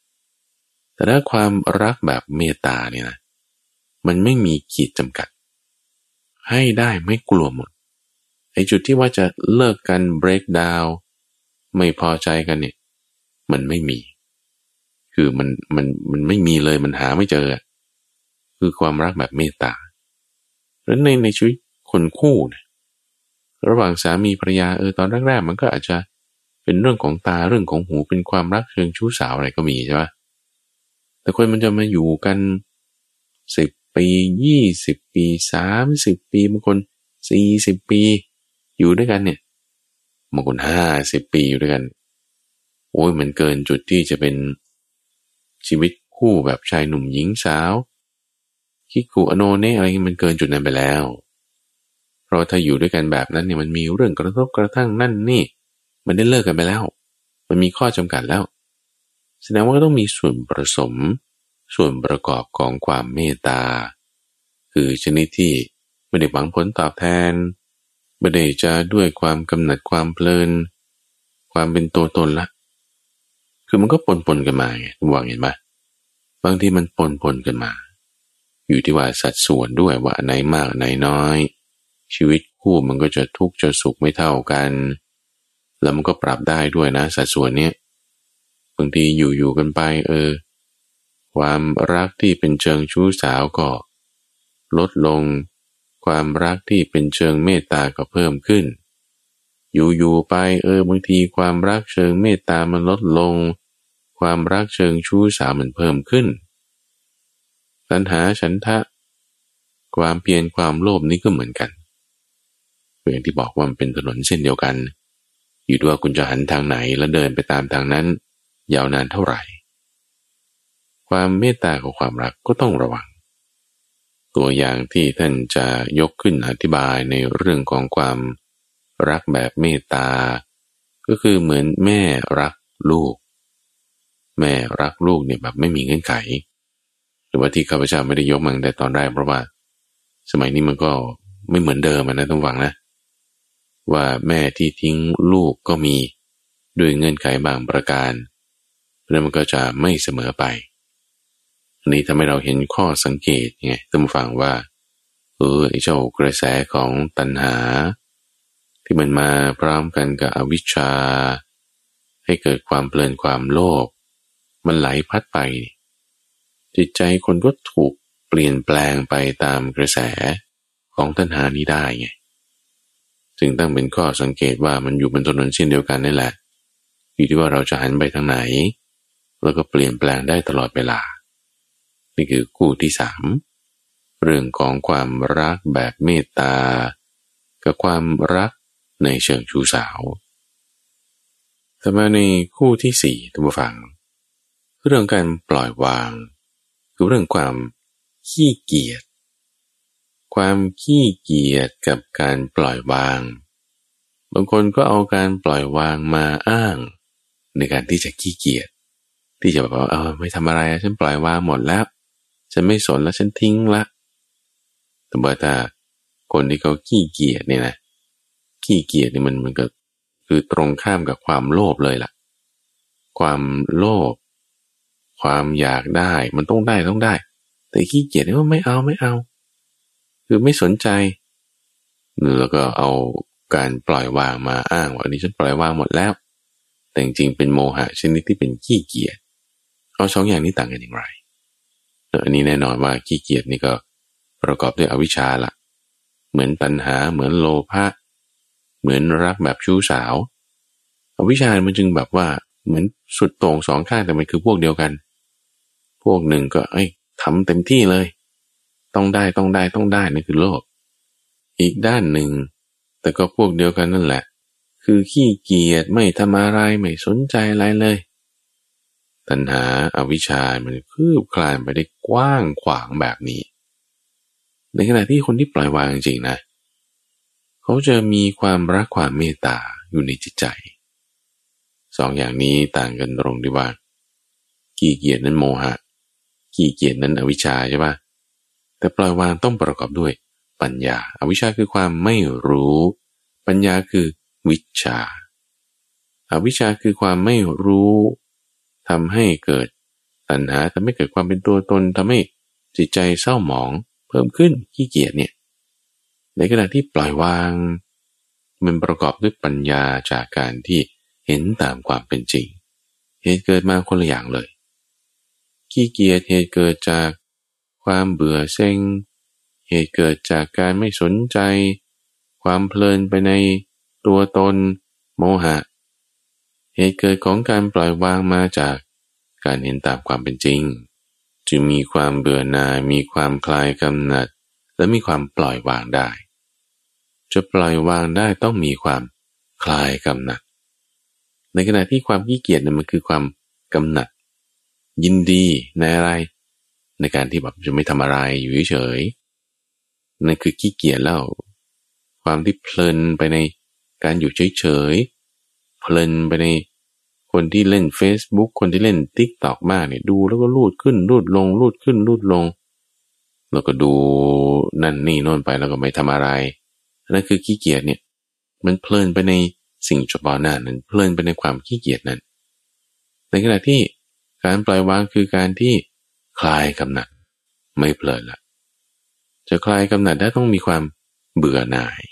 แต่ถ้าความรักแบบเมตตาเนี่ยนะ มันไม่มีขีดจำกัด ให้ได้ไม่กลัวหมด ไอ้จุดที่ว่าจะเลิกกัน break down ไม่พอใจกันเนี่ย มันไม่มี คือมันมันมันไม่มีเลย มันหาไม่เจอ คือความรักแบบเมตตาแล้วในในชีวิตคนคู่เนี่ย ระหว่างสามีภรรยาเออตอนแรกๆมันก็อาจจะเป็นเรื่องของตาเรื่องของหูเป็นความรักเชิงชู้สาวอะไรก็มีใช่ไหมแต่คนมันจะมาอยู่กันสิบปียี่สิบปีสามสิบปีบางคนสี่สิบปี อยู่ด้วยกันเนี่ยบางคนห้าสิบปีอยู่ด้วยกัน โอ้ยมันเกินจุดที่จะเป็นชีวิตคู่แบบชายหนุ่มหญิงสาวคิกุอโนเนอะไรมันเกินจุดนั้นไปแล้ว ราะถ้าอยู่ด้วยกันแบบนั้นเนี่ยมันมีเรื่องกระทบกระทั่งนั่นนี่ มันได้เลิกกันไปแล้ว มันมีข้อจำกัดแล้ว แสดงว่าต้องมีส่วนผสม ส่วนประกอบของความเมตตา คือชนิดที่ไม่ได้หวังผลตอบแทน ไม่ได้จะด้วยความกำหนัดความเพลิน ความเป็นตัวตนละ คือมันก็ปนปนกันมาไงทุกวันเห็นไหมบางทีมันปนปนกันมา อยู่ที่ว่าสัดส่วนด้วยว่าไหนมากไหนน้อย ชีวิตคู่มันก็จะทุกข์จะสุขไม่เท่ากัน แล้วมันก็ปรับได้ด้วยนะสัดส่วนเนี้ยบางทีอยู่อยู่กันไปเออ ความรักที่เป็นเชิงชู้สาวก็ ลดลง ความรักที่เป็นเชิงเมตตาก็เพิ่มขึ้น อยู่อยู่ไปเออบางทีความรักเชิงเมตตามันลดลง ความรักเชิงชู้สาวมันเพิ่มขึ้นตัณหาฉันทะ ความเพียรความโลภนี้ก็เหมือนกัน อย่างที่บอกว่ามันเป็นถนนเส้นเดียวกัน อยู่ด้วยคุณจะหันทางไหนแล้วเดินไปตามทางนั้น ยาวนานเท่าไหร่ ความเมตตากับความรักก็ต้องระวัง ตัวอย่างที่ท่านจะยกขึ้นอธิบายในเรื่องของความรักแบบเมตตา ก็คือเหมือนแม่รักลูก แม่รักลูกเนี่ยแบบไม่มีเงื่อนไข หรือว่าที่ข้าพเจ้าไม่ได้ยกมันแต่ตอนแรกเพราะว่า สมัยนี้มันก็ไม่เหมือนเดิมนะต้องหวังนะ ว่าแม่ที่ทิ้งลูกก็มีด้วยเงื่อนไขบางประการแล้วมันก็จะไม่เสมอไป อันนี้ทำให้เราเห็นข้อสังเกตไงท่านฟังว่าเออไอ้เจ้ากระแสของตัณหา ที่มันมาพร้อมกันกับอวิชชา ให้เกิดความเพลินความโลภมันไหลพัดไป จิตใจคนก็ถูกเปลี่ยนแปลงไปตามกระแสของตัณหานี้ได้ไง จึงตั้งเป็นข้อสังเกตว่ามันอยู่บนถนนเช่นเดียวกันนี่แหละ อยู่ที่ว่าเราจะหันไปทางไหน แล้วก็เปลี่ยนแปลงได้ตลอดเวลา นี่คือคู่ที่สามเรื่องของความรักแบบเมตตา กับความรักในเชิงชูสาวแต่มาในคู่ที่สี่ท่านผู้ฟัง เรื่องการปล่อยวาง คือเรื่องความขี้เกียจ ความขี้เกียจกับการปล่อยวาง บางคนก็เอาการปล่อยวางมาอ้าง ในการที่จะขี้เกียจที่จะบอกว่าเออไม่ทำอะไรฉันปล่อยวางหมดแล้ว ฉันไม่สนแล้วฉันทิ้งละแต่ว่าถ้าคนที่เขาขี้เกียจเนี่ยนะขี้เกียจนี่มันมันก็คือตรงข้ามกับความโลภเลยล่ะ ความโลภความอยากได้มันต้องได้ต้องได้ แต่ขี้เกียจนี่ว่าไม่เอาไม่เอา คือไม่สนใจ แล้วก็เอาการปล่อยวางมาอ้างว่าอันนี้ฉันปล่อยวางหมดแล้ว แต่จริงๆเป็นโมหะชนิดที่เป็นขี้เกียจเอาสองอย่างนี้ต่างกันอย่างไรอันนี้แน่นอนว่าขี้เกียจนี่ก็ประกอบด้วยอวิชชาละเหมือนตัณหาเหมือนโลภะเหมือนรักแบบชู้สาวอวิชชามันจึงแบบว่าเหมือนสุดโต่งสองข้างแต่มันคือพวกเดียวกัน พวกหนึ่งก็เอ้ยทำเต็มที่เลย ต้องได้ต้องได้ต้องได้นี่คือโลภอีกด้านหนึ่ง แต่ก็พวกเดียวกันนั่นแหละ คือขี้เกียจไม่ทำอะไรไม่สนใจอะไรเลย ตัณหาอาวิชชามันคืบคลานไปได้กว้างขวางแบบนี้ ในขณะที่คนที่ปล่อยวางจริงนะ เขาจะมีความรักความเมตตาอยู่ในจิตใจสองอย่างนี้ต่างกันตรงที่ว่าขี้เกียจนั้นโมหะขี้เกียจนั้นอวิชชาใช่ปะ แต่ปล่อยวางต้องประกอบด้วยปัญญาอาวิชชาคือความไม่รู้ ปัญญาคือวิชาอาวิชชาคือความไม่รู้ทำให้เกิดตัณหาทำให้เกิดความเป็นตัวตนทำให้จิตใจเศร้าหมอง เพิ่มขึ้นขี้เกียจเนี่ยในขณะที่ปล่อยวาง มันประกอบด้วยปัญญาจากการที่เห็นตามความเป็นจริง เหตุเกิดมาคนละอย่างเลย ขี้เกียจเหตุเกิดจาก ความเบื่อเซ็ง เหตุเกิดจากการไม่สนใจ ความเพลินไปในตัวตน โมหะ เหตุเกิดของการปล่อยวางมาจากการเห็นตามความเป็นจริง จึงมีความเบื่อหน่าย มีความคลายกำหนัด และมีความปล่อยวางได้ จะปล่อยวางได้ต้องมีความคลายกำหนัด ในขณะที่ความขี้เกียจเนี่ยมันคือความกำหนัด ยินดีในอะไร ในการที่แบบจะไม่ทำอะไรอยู่เฉยนั่นคือขี้เกียจแล้ว ความที่เพลินไปในการอยู่เฉยๆเพลินไปในคนที่เล่น Facebook คนที่เล่น t ิ k t o k มากเนี่ยดูแล้วก็ลูดขึ้นลูดลงลูดขึ้นลูดลง แล้วก็ดูนั่นนี่โน่นไปแล้วก็ไม่ทำอะไรนั่นคือขี้เกียจเนี่ยมันเพลินไปในสิ่งเฉพาะหน้านั้นเพลินไปในความขี้เกียจนั้น ในขณะที่การปล่อยวางคือการที่ คลายกำหนัด ไม่เพลินละจะคลายกำหนัดได้ต้องมีความเบื่อหน่าย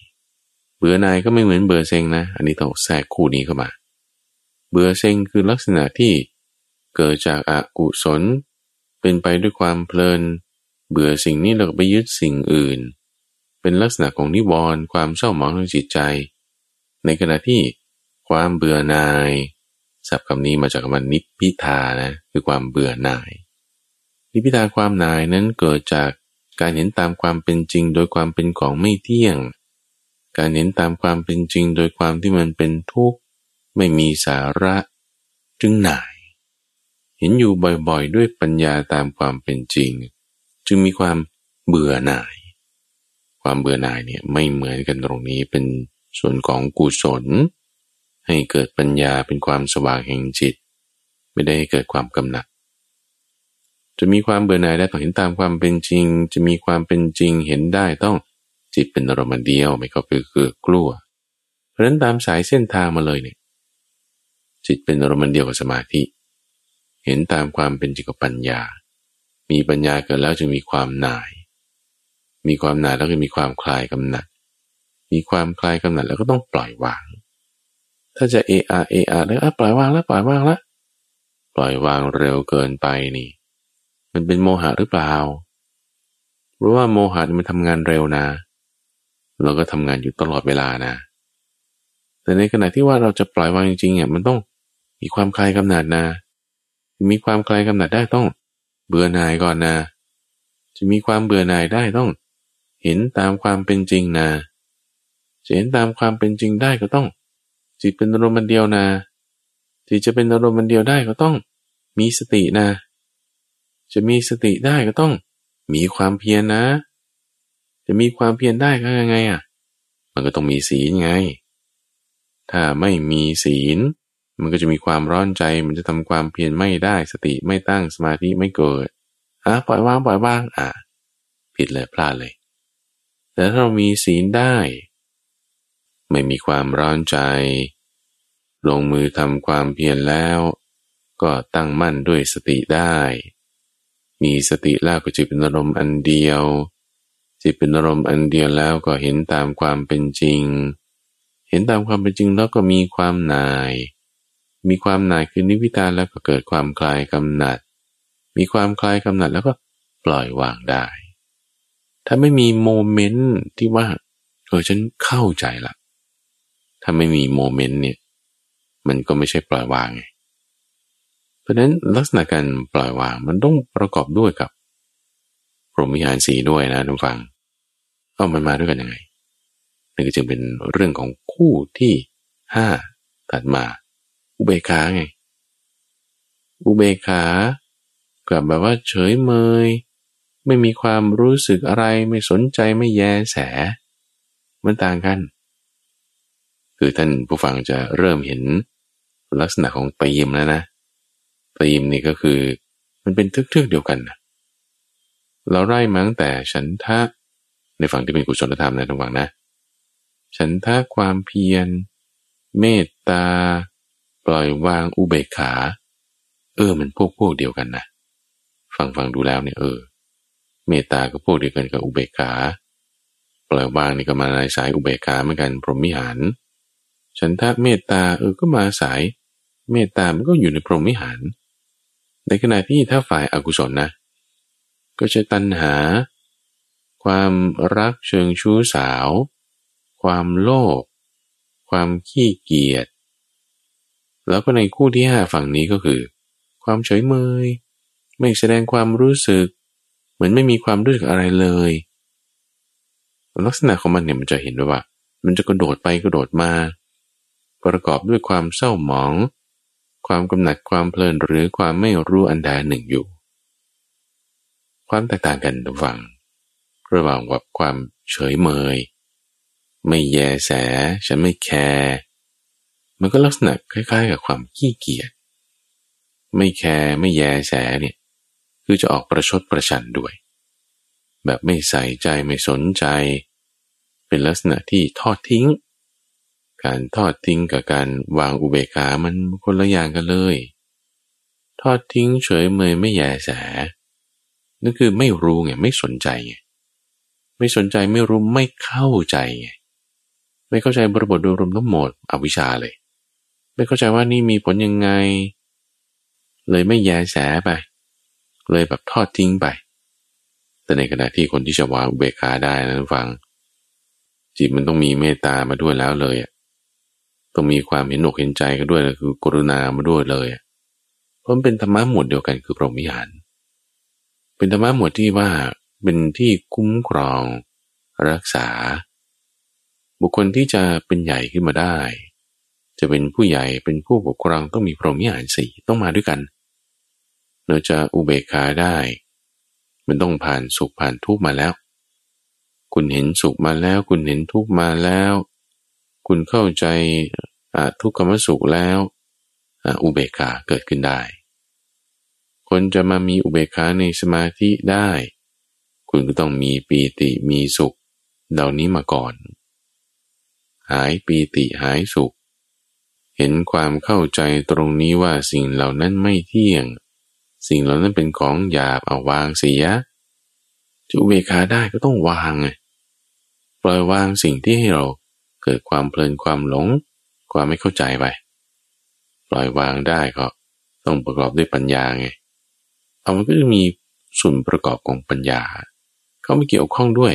เบื่อหน่ายก็ไม่เหมือนเบื่อเซ็งนะ อันนี้ต้องแทรกคู่นี้เข้ามา เบื่อเซ็งคือลักษณะที่เกิดจากอากุศล เป็นไปด้วยความเพลิน เบื่อสิ่งนี้เราก็ไปยึดสิ่งอื่น เป็นลักษณะของนิวรณ์ความเศร้าหมองทางจิตใจ ในขณะที่ความเบื่อหน่ายศัพท์คำนี้มาจากคำนิพพิทานะคือความเบื่อหน่าย นิพิทาความนายนั้นเกิดจากการเห็นตามความเป็นจริงโดยความเป็นของไม่เที่ยง การเห็นตามความเป็นจริงโดยความที่มันเป็นทุกข์ไม่มีสาระจึงหน่าย เห็นอยู่บ่อยๆ ด้วยปัญญาตามความเป็นจริง จึงมีความเบื่อหน่าย ความเบื่อหน่ายเนี่ยไม่เหมือนกันตรงนี้เป็นส่วนของกุศล ให้เกิดปัญญาเป็นความสว่างแห่งจิต ไม่ได้เกิดความกำหนัด จะมีความเบื่อหน่ายได้ต้องเห็นตามความเป็นจริง จะมีความเป็นจริงเห็นได้ต้องจิตเป็นอารมณ์เดียวไม่ก็คือคือกลัว เพราะฉะนั้นตามสายเส้นทางมาเลยเนี่ยจิตเป็นอารมณ์เดียวกับสมาธิ เห็นตามความเป็นจริงกับปัญญา มีปัญญาเกิดแล้วจึงมีความหน่าย มีความหน่ายแล้วก็มีความคลายกำหนัด มีความคลายกำหนัดแล้วก็ต้องปล่อยวาง ถ้าจะเออาเออาแล้วปล่อยวางแล้วปล่อยวางแล้วปล่อยวางเร็วเกินไปนี่ มันเป็นโมหะหรือเปล่า เพราะว่าโมหะมันทำงานเร็วนะเราก็ทำงานอยู่ตลอดเวลานะ แต่ในขณะที่ว่าเราจะปล่อยวางจริงๆเนี่ยมันต้องมีความคลายกำหนัดนะ มีความคลายกำหนัดได้ต้องเบื่อหน่ายก่อนนะ จะมีความเบื่อหน่ายได้ต้อง เห็นตามความเป็นจริงนะจะเห็นตามความเป็นจริงได้ก็ต้อง จิตเป็นอารมณ์เดียวนะจิตจะเป็นอารมณ์เดียวได้ก็ต้อง มีสตินะ จะมีสติได้ก็ต้องมีความเพียรนะ จะมีความเพียรได้ก็ยังไงอะ มันก็ต้องมีศีลไง ถ้าไม่มีศีล มันก็จะมีความร้อนใจ มันจะทำความเพียรไม่ได้ สติไม่ตั้งสมาธิไม่เกิดอะปล่อยวางปล่อยวาง อะ ผิดเลยพลาดเลย แต่ถ้าเรามีศีลได้ ไม่มีความร้อนใจ ลงมือทำความเพียรแล้ว ก็ตั้งมั่นด้วยสติได้ มีสติแล้วก็จิตเป็นอารมณ์อันเดียว จิตเป็นอารมณ์อันเดียวแล้วก็เห็นตามความเป็นจริง เห็นตามความเป็นจริงแล้วก็มีความหน่าย มีความหน่ายคือนิวิตาแล้วก็เกิดความคลายกำหนัด มีความคลายกำหนัดแล้วก็ปล่อยวางได้ ถ้าไม่มีโมเมนต์ที่ว่าเออฉันเข้าใจละถ้าไม่มีโมเมนต์เนี่ย มันก็ไม่ใช่ปล่อยวางไง เพราะนั้นลักษณะการปล่อยวางมันต้องประกอบด้วยกับพรหมวิหารสีด้วยนะทุกฟังเอามันมาด้วยกันยังไงนี่ก็จึงเป็นเรื่องของคู่ที่ห้าถัดมา อุเบกขาไง อุเบกขากับแบบว่าเฉยเมย ไม่มีความรู้สึกอะไรไม่สนใจไม่แยแส มันต่างกัน คือท่านผู้ฟังจะเริ่มเห็นลักษณะของปยิมแล้วนะ ปยิมนี่ก็คือ มันเป็นทึกๆเดียวกันนะเราไล่มาตั้งแต่ฉันทะในฝั่งที่เป็นกุศลธรรมนะทุกฝั่งนะ ฉันทะความเพียร เมตตา ปล่อยวางอุเบกขา เออมันพวกพวกเดียวกันนะฟังฟังดูแล้วเนี่ยเออ เมตตาก็พวกเดียวกันกับอุเบกขาปล่อยวางนี่ก็มาในสายอุเบกขาเหมือนกันพรหมิหาร ฉันทะเมตตาเออก็มาสายเมตตามันก็อยู่ในพรหมิหาร ในขณะที่ถ้าฝ่ายอากุศลนะ ก็จะตัณหา ความรักเชิงชู้สาว ความโลภความขี้เกียจแล้วก็ในคู่ที่ห้าฝั่งนี้ก็คือ ความเฉยเมย ไม่แสดงความรู้สึก เหมือนไม่มีความรู้สึกอะไรเลย ลักษณะของมันเนี่ยมันจะเห็นว่า มันจะกระโดดไปกระโดดมา ประกอบด้วยความเศร้าหมอง ความกำหนัดความเพลินหรือความไม่รู้อันใดหนึ่งอยู่ ความแตกต่างกันทุกฝั่งระหว่างแบบความเฉยเมย ไม่แยแส ฉันไม่แคร์มันก็ลักษณะคล้าย ๆ กับความขี้เกียจไม่แคร์ไม่แยแสเนี่ยคือจะออกประชดประชันด้วย แบบไม่ใส่ใจไม่สนใจ เป็นลักษณะที่ทอดทิ้ง การทอดทิ้งกับการวางอุเบกขามันคนละอย่างกันเลย ทอดทิ้งเฉยเมยไม่แยแสนั่นคือไม่รู้ไงไม่สนใจไงไม่สนใจไม่รู้ไม่เข้าใจไงไม่เข้าใจบริบทโดยรวมทั้งหมดอวิชชาเลย ไม่เข้าใจว่านี่มีผลยังไง เลยไม่แยแสไป เลยแบบทอดทิ้งไป แต่ในขณะที่คนที่จะวางเบกขาได้นะฟังจิตมันต้องมีเมตตามาด้วยแล้วเลย ต้องมีความเห็นอกเห็นใจกันด้วยคือกรุณามาด้วยเลย เพราะมันเป็นธรรมะหมวดเดียวกันคือพรหมิหาร เป็นธรรมะหมวดที่ว่าเป็นที่คุ้มครอง รักษา บุคคลที่จะเป็นใหญ่ขึ้นมาได้ จะเป็นผู้ใหญ่เป็นผู้ปกครองต้องมีพรหมิหารสี่ต้องมาด้วยกันเราจะอุเบกขาได้ มันต้องผ่านสุขผ่านทุกข์มาแล้ว คุณเห็นสุขมาแล้ว คุณเห็นทุกข์มาแล้ว คุณเข้าใจทุกขมสุขแล้วอุเบกขาเกิดขึ้นได้ คนจะมามีอุเบกขาในสมาธิได้ คุณก็ต้องมีปีติมีสุข เหล่านี้มาก่อน หายปีติหายสุข เห็นความเข้าใจตรงนี้ว่าสิ่งเหล่านั้นไม่เที่ยง สิ่งเหล่านั้นเป็นของหยาบเอาวางเสียจะอุเบกขาได้ก็ต้องวางไงปล่อยวางสิ่งที่ให้เรา เกิดความเพลินความหลง ความไม่เข้าใจไปปล่อยวางได้ก็ต้องประกอบด้วยปัญญาไงเอามันก็จะมีส่วนประกอบของปัญญา เขาไม่เกี่ยวข้องด้วย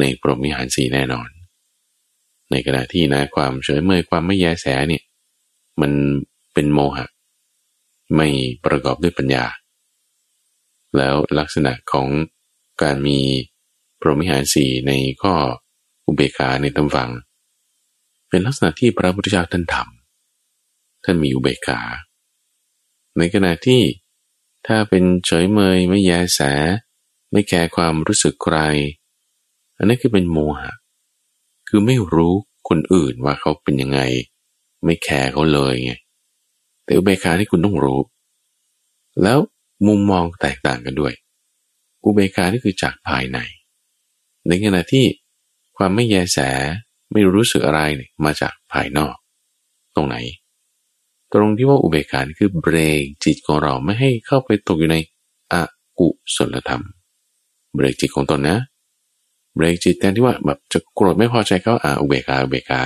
ในปรมิหารสีแน่นอน ในขณะที่นะความเฉยเมยความไม่แยแสเนี่ยมันเป็นโมหะ ไม่ประกอบด้วยปัญญา แล้วลักษณะของการมีพรหมิหารสีในข้ออุเบกขาในตำฝัง เป็นลักษณะที่พระพุทธเจ้าท่านทำท่านมีอุเบกขา ในขณะที่ถ้าเป็นเฉยเมยไม่แยแส ไม่แคร์ความรู้สึกใคร อันนี้คือเป็นโมหะ คือไม่รู้คนอื่นว่าเขาเป็นยังไง ไม่แคร์เขาเลยไงแต่อุเบกขาที่คุณต้องรู้ แล้วมุมมองแตกต่างกันด้วย อุเบกขาที่คือจากภายใน ในขณะที่ความไม่แยแส ไม่รู้สึกอะไรเนี่ยมาจากภายนอก ตรงไหน ตรงที่ว่าอุเบกขาคือเบรกจิตของเราไม่ให้เข้าไปตกอยู่ในอกุศลธรรม เบรกจิตของตนนะ เบรกจิตแทนที่ว่าแบบจะโกรธไม่พอใจเขาอ่าอุเบกขาอุเบกขา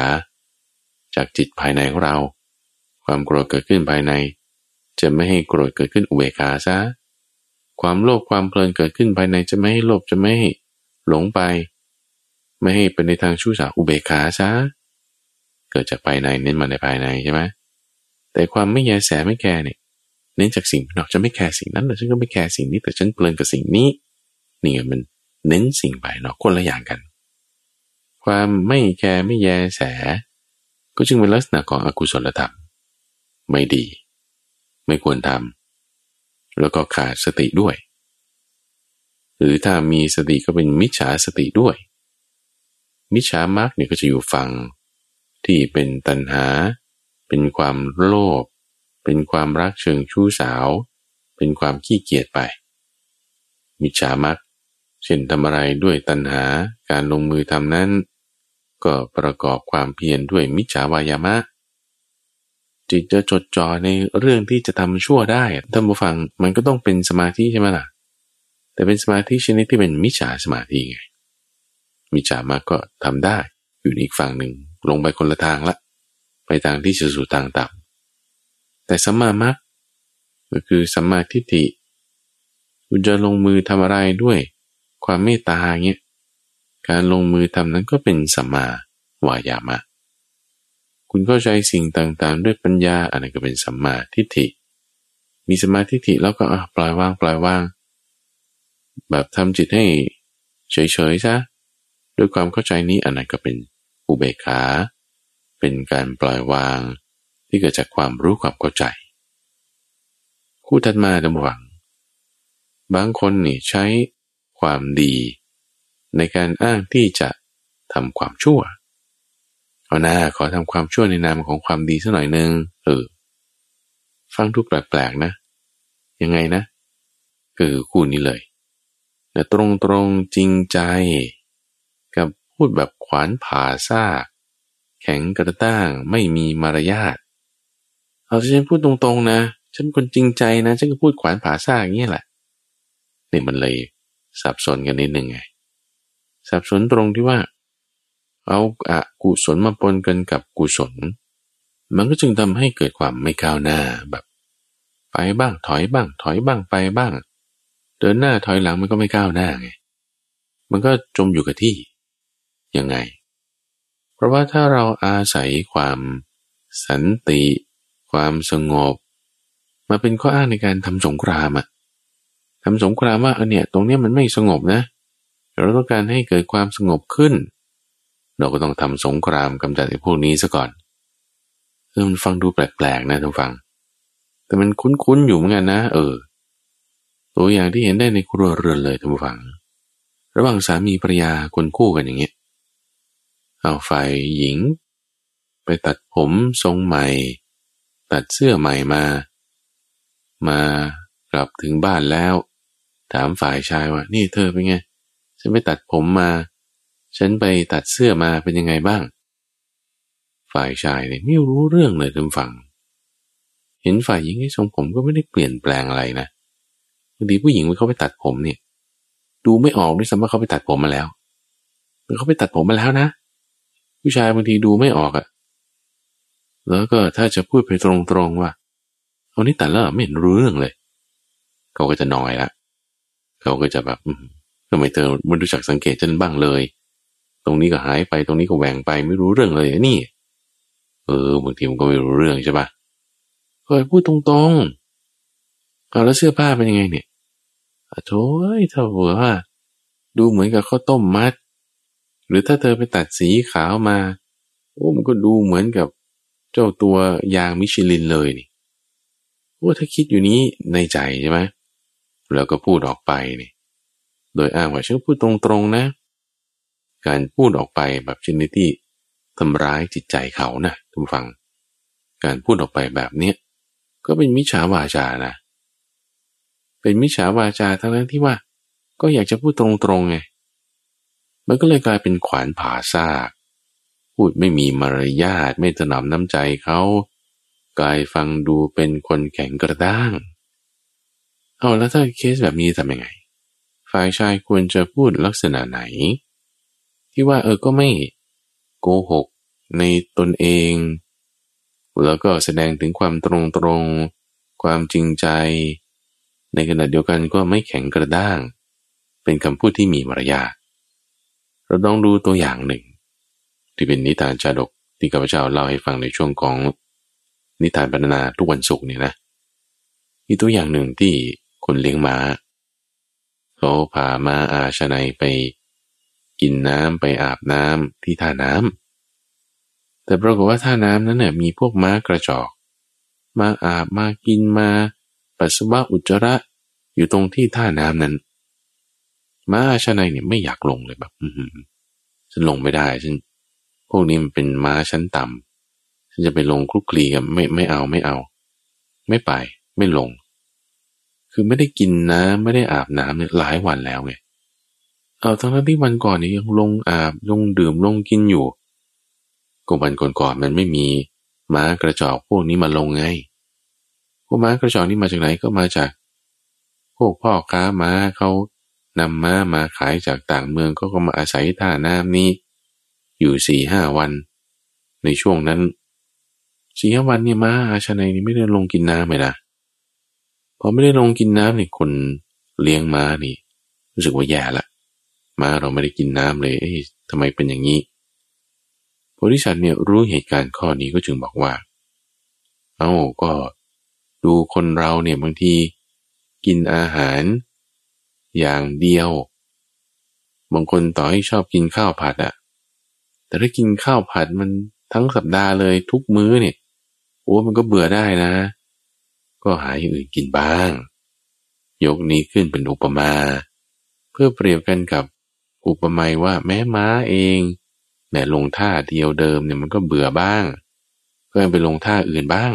จากจิตภายในของเรา ความโกรธเกิดขึ้นภายใน จะไม่ให้โกรธเกิดขึ้นอุเบกขาซะความโลภความเพลินเกิดขึ้นภายในจะไม่ให้โลภจะไม่ให้หลงไป ไม่ให้เป็นในทางชู้สาวอุเบกขาซะเกิดจากภายในเน้นมาในภายในใช่ไหมแต่ความไม่แยแสไม่แคร์เนี่ยเน้นจากสิ่งนอกจะไม่แคร์สิ่งนั้นแต่ฉันก็ไม่แคร์สิ่งนี้แต่ฉันเพลินกับสิ่งนี้นี่มันเน้นสิ่งภายนอกคนละอย่างกัน ความไม่แคร์ไม่แยแส ก็จึงเป็นลักษณะของอกุศลธรรมไม่ดี ไม่ควรทำแล้วก็ขาดสติด้วย หรือถ้ามีสติก็เป็นมิจฉาสติด้วย มิจฉามากเนี่ยก็จะอยู่ฝั่งที่เป็นตัณหา เป็นความโลภ เป็นความรักเชิงชู้สาว เป็นความขี้เกียจไป มิจฉามักเช่นทำอะไรด้วยตัณหา การลงมือทำนั้น ก็ประกอบความเพียรด้วยมิจฉาวายามะ จิตจะจดจ่อในเรื่องที่จะทำชั่วได้ท่านผู้ฟังมันก็ต้องเป็นสมาธิใช่ไหมล่ะ แต่เป็นสมาธิชนิดที่เป็นมิจฉาสมาธิไง มิจฉามาก็ทำได้ อยู่อีกฝั่งหนึ่งลงไปคนละทางละ ไปทางที่จะสู่ทางต่ำแต่สัมมามักก็คือสัมมาทิฏฐิคุณจะลงมือทำอะไรด้วย ความเมตตาเงี้ยการลงมือทำนั้นก็เป็นสัมมาวายามะ คุณเข้าใจสิ่งต่างๆ ด้วยปัญญาอันนั้นก็เป็นสัมมาทิฏฐิ มีสมาธิฏฐิแล้วก็ปล่อยวางปล่อยวาง แบบทำจิตให้เฉยๆซะ ด้วยความเข้าใจนี้อันนั้นก็เป็นอุเบกขา เป็นการปล่อยวางที่เกิดจากความรู้ความเข้าใจ คู่ทัดมาดำหวัง บางคนนี่ใช้ความดี ในการอ้างที่จะทำความชั่ว เอาหน้าขอทำความชั่วในนามของความดีสักหน่อยหนึ่งเออฟังทุกแปลกๆนะ ยังไงนะ คือคู่นี้เลยแต่ตรงตรงจริงใจ พูดแบบขวานผ่าซาก แข็งกระต้างไม่มีมารยาทเอาฉันพูดตรงๆนะ ฉันคนจริงใจนะ ฉันก็พูดขวานผ่าซากอย่างนี้แหละนี่มันเลยสับสนกันนิดหนึ่งไง สับสนตรงที่ว่า เอาอากุศลมาปนกันกับกุศล มันก็จึงทำให้เกิดความไม่ก้าวหน้าแบบไปบ้างถอยบ้าง ถอยบ้างไปบ้าง เดินหน้าถอยหลังมันก็ไม่ก้าวหน้าไง มันก็จมอยู่กับที่ ยังไง เพราะว่าถ้าเราอาศัยความสันติ ความสงบ มาเป็นข้ออ้างในการทำสงครามอะทำสงครามว่าเออเนี่ย ตรงเนี้ยมันไม่สงบนะ เราต้องการให้เกิดความสงบขึ้น เราก็ต้องทำสงครามกำจัดไอ้พวกนี้ซะก่อนเออมันฟังดูแปลกๆนะท่านฟัง แต่มันคุ้นๆอยู่เหมือนกันนะ เออ ตัวอย่างที่เห็นได้ในครัวเรือนเลยท่านฟัง ระหว่างสามีภรรยาคนคู่กันอย่างเงี้ย เอาฝ่ายหญิง ไปตัดผมทรงใหม่ ตัดเสื้อใหม่มา มากลับถึงบ้านแล้ว ถามฝ่ายชายว่า นี่เธอเป็นไง ฉันไปตัดผมมา ฉันไปตัดเสื้อมาเป็นยังไงบ้าง ฝ่ายชายเนี่ยไม่รู้เรื่องเลยทุกฝั่งเห็นฝ่ายหญิงให้ทรงผมก็ไม่ได้เปลี่ยนแปลงอะไรนะบางทีผู้หญิงเขาไปตัดผมเนี่ย ดูไม่ออกด้วยซ้ำว่าเขาไปตัดผมมาแล้วเขาไปตัดผมมาแล้วนะ ผู้ชายบางทีดูไม่ออกอะแล้วก็ถ้าจะพูดไปตรงๆว่าเขานี่ตัดแล้วไม่เห็นรู้เรื่องเลย เขาก็จะน้อยละเขาก็จะแบบทำไมเธอไม่รู้จักสังเกตฉันบ้างเลย ตรงนี้ก็หายไปตรงนี้ก็แหว่งไปไม่รู้เรื่องเลยนี่ เออบางทีมันก็ไม่รู้เรื่องใช่ปะเคยพูดตรงๆเอาแล้วเสื้อผ้าเป็นยังไงเนี่ยโถ่ถ้าหัวว่าดูเหมือนกับข้าวต้มมัด หรือถ้าเธอไปตัดสีขาวมาโอ้มันก็ดูเหมือนกับเจ้าตัวยางมิชลินเลยนี่โอ้ถ้าคิดอยู่นี้ในใจใช่ไหมแล้วก็พูดออกไปนี่โดยอ้างว่าฉันพูดตรงๆนะ การพูดออกไปแบบชนิดที่ทำร้ายจิตใจเขานะทุกฟัง การพูดออกไปแบบเนี้ยก็เป็นมิจฉาวาจานะ เป็นมิจฉาวาจาทั้งนั้นที่ว่า ก็อยากจะพูดตรงๆไง มันก็เลยกลายเป็นขวานผ่าซาก พูดไม่มีมารยาทไม่ถนอมน้ำใจเขากลายฟังดูเป็นคนแข็งกระด้าง เอาแล้วถ้าเคสแบบนี้ทำยังไง ฝ่ายชายควรจะพูดลักษณะไหน ที่ว่าเออก็ไม่โกหกในตนเอง แล้วก็แสดงถึงความตรงตรงความจริงใจ ในขณะเดียวกันก็ไม่แข็งกระด้าง เป็นคำพูดที่มีมารยาท เราต้องดูตัวอย่างหนึ่ง ที่เป็นนิทานชาดกที่ข้าพเจ้าเล่าให้ฟังในช่วงของนิทานบรรณาทุกวันศุกร์เนี่ยนะมีตัวอย่างหนึ่งที่คนเลี้ยงม้าเขาพาม้าอาชนัยไปกินน้ำไปอาบน้ำที่ท่าน้ำแต่ปรากฏว่าท่าน้ำนั้นเนี่ยมีพวกม้ากระจอก มาอาบมากินมาปัสสาวะอุจจาระอยู่ตรงที่ท่าน้ำนั้น ม้าอาชนัยเนี่ยไม่อยากลงเลยแบบอืฉันลงไม่ได้ฉันพวกนี้มันเป็นม้าชั้นต่ำฉันจะไปลงคลุกคลีกับไม่ไม่เอาไม่เอา ไม่ไป ไม่ลง คือไม่ได้กินน้ำไม่ได้อาบน้ำเนี่ยหลายวันแล้วไงเอาทั้งที่วันก่อนนี่ยังลงอาบลงดื่มลงกินอยู่ก็วันก่อนๆมันไม่มีม้ากระจอกพวกนี้มาลงไง พวกม้ากระจอกนี่มาจากไหนก็มาจาก พวกพ่อค้าม้าเขา นำม้ามาขายจากต่างเมืองก็ก็มาอาศัยท่าน้ำนี้ อยู่สี่ห้าวัน ในช่วงนั้นสี่ห้าวันเนี่ยม้าอาชนัยนี่ไม่ได้ลงกินน้ำเลยนะพอไม่ได้ลงกินน้ำนี่คนเลี้ยงม้านี่ รู้สึกว่าแย่ละม้าเราไม่ได้กินน้ำเลยเอ๊ะทำไมเป็นอย่างนี้โพธิสัตว์เนี่ยรู้เหตุการณ์ข้อนี้ก็จึงบอกว่า เอา้าก็ดูคนเราเนี่ยบางที กินอาหาร อย่างเดียว บางคนต่อให้ชอบกินข้าวผัดอะแต่ถ้ากินข้าวผัดมันทั้งสัปดาห์เลยทุกมื้อเนี่ยโอ้มันก็เบื่อได้นะ ก็หาอย่างอื่นกินบ้าง ยกนี้ขึ้นเป็นอุปมา เพื่อเปรียบกันกับอุปมาว่าแม้ม้าเองแม่ลงท่าเดียวเดิมเนี่ยมันก็เบื่อบ้าง ก็ไปลงท่าอื่นบ้าง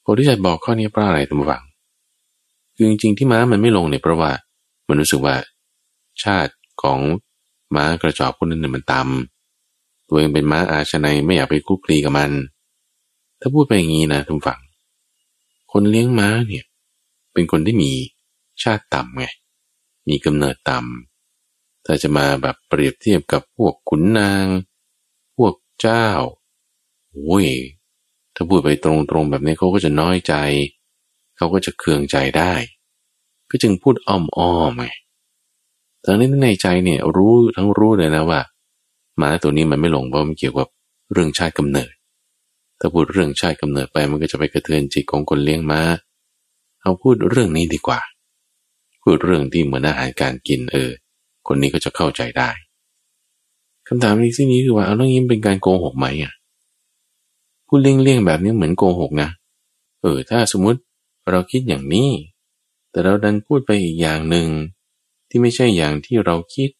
โพธิสัตว์บอกข้อนี้เพราะอะไรตั้งฟังคือจริงๆที่ม้ามันไม่ลงเนี่ยเพราะว่า มันรู้สึกว่า ชาติของม้ากระจอกพวกนั้นเนี่ยมันต่ำตัวเองเป็นม้าอาชนัยไม่อยากไปคุกคลีกับมัน ถ้าพูดไปอย่างนี้นะทุกฝังคนเลี้ยงม้าเนี่ย เป็นคนที่มีชาติต่ำไงมีกำเนิดต่ำถ้าจะมาแบบเปรียบเทียบกับพวกขุนนาง พวกเจ้าโอ้ยถ้าพูดไปตรงๆแบบนี้เขาก็จะน้อยใจ เขาก็จะเคืองใจได้ ก็จึงพูดอ้อมๆไงตอนนี้ในใจเนี่ยรู้ทั้งรู้เลยนะว่าหมาตัวนี้มันไม่ลงเพราะมันเกี่ยวกับเรื่องชาติกำเนิด ถ้าพูดเรื่องชาติกำเนิดไปมันก็จะไปกระเทือนจิตของคนเลี้ยงมา้า เอาพูดเรื่องนี้ดีกว่า พูดเรื่องที่เหมือนอาหารการกินเออ คนนี้ก็จะเข้าใจได้คำถามในที่นี้คือว่าเอาเรื่องนี้เป็นการโกหกไหมอะพูดเลี่ยงๆแบบนี้เหมือนโกหกนะ เออ ถ้าสมมุติเราคิดอย่างนี้ แต่เราดันพูดไปอีกอย่างหนึ่ง ที่ไม่ใช่อย่างที่เราคิด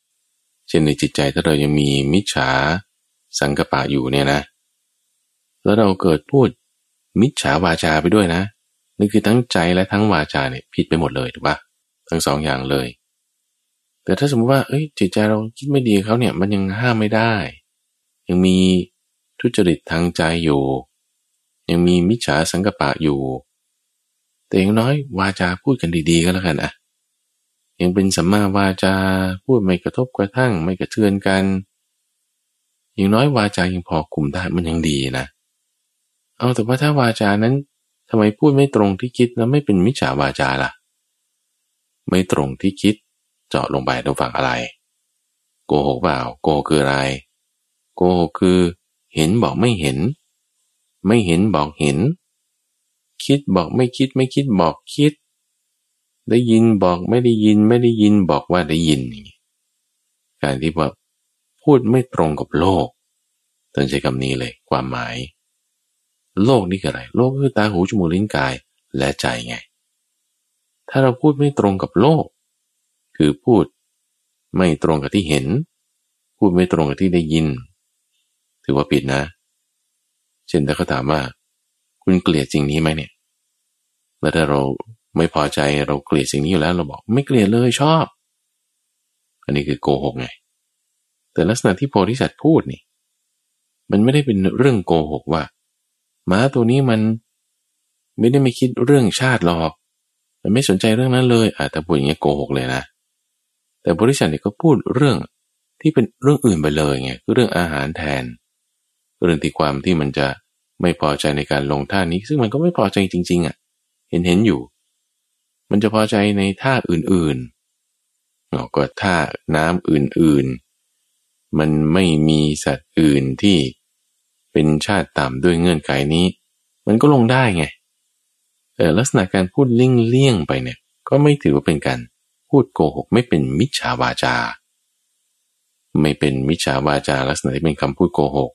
เช่นในจิตใจถ้าเรายังมีมิจฉาสังกปะอยู่เนี่ยนะ แล้วเราเกิดพูดมิจฉาวาจาไปด้วยนะนั่นคือทั้งใจและทั้งวาจาเนี่ยผิดไปหมดเลยถูกปะทั้งสองอย่างเลย แต่ถ้าสมมติว่าเอ้ยจิตใจเราคิดไม่ดีเขาเนี่ยมันยังห้ามไม่ได้ ยังมีทุจริตทางใจอยู่ ยังมีมิจฉาสังกปะอยู่ แต่อย่างน้อยวาจาพูดกันดีๆก็แล้วกันอะยังเป็นสัมมาวาจาพูดไม่กระทบกระทั่งไม่กระเทือนกันอย่างน้อยวาจายังพอคุมได้มันยังดีนะ เอาแต่ว่าถ้าวาจานั้นทำไมพูดไม่ตรงที่คิดแล้วไม่เป็นมิจฉาวาจาล่ะ ไม่ตรงที่คิดเจาะลงไปตรงฝั่งอะไร โกกหกเปล่า โกหกคืออะไร โกหกคือ เห็นบอกไม่เห็น ไม่เห็นบอกเห็น คิดบอกไม่คิดไม่คิดบอกคิด ได้ยินบอกไม่ได้ยินไม่ได้ยินบอกว่าได้ยิน การที่ว่าพูดไม่ตรงกับโลกต้นใช้คำนี้เลยความหมาย โลกนี่คืออะไร โลกคือตาหูจมูกลิ้นกายและใจไง ถ้าเราพูดไม่ตรงกับโลก คือพูดไม่ตรงกับที่เห็น พูดไม่ตรงกับที่ได้ยิน ถือว่าผิดนะ เช่นถ้าเขาถามว่า คุณเกลียดสิ่งนี้ไหมเนี่ย แล้วถ้าเราไม่พอใจเราเกลียดสิ่งนี้อยู่แล้ว เราบอกไม่เกลียดเลยชอบ อันนี้คือโกหกไง แต่ลักษณะที่โพธิสัตว์พูดนี่ มันไม่ได้เป็นเรื่องโกหกว่าหมาตัวนี้มันไม่ได้ไม่คิดเรื่องชาติหรอก มันไม่สนใจเรื่องนั้นเลยอาจจะพูดอย่างนี้โกหกเลยนะ แต่บริษัทเนี่ยก็พูดเรื่องที่เป็นเรื่องอื่นไปเลยไง คือเรื่องอาหารแทน เรื่องที่ความที่มันจะ ไม่พอใจในการลงท่านี้ ซึ่งมันก็ไม่พอใจจริง ๆอะ เห็นเห็นอยู่ มันจะพอใจในท่าอื่นๆเนาก็ท่าน้ำอื่นๆ มันไม่มีสัตว์อื่นที่เป็นชาติต่ำด้วยเงื่อนไขนี้ มันก็ลงได้ไงแต่ลักษณะการพูดเลี่ยงๆไปเนี่ย ก็ไม่ถือว่าเป็นการพูดโกหก ไม่เป็นมิจฉาวาจา ไม่เป็นมิจฉาวาจาลักษณะที่เป็นคำพูดโกหก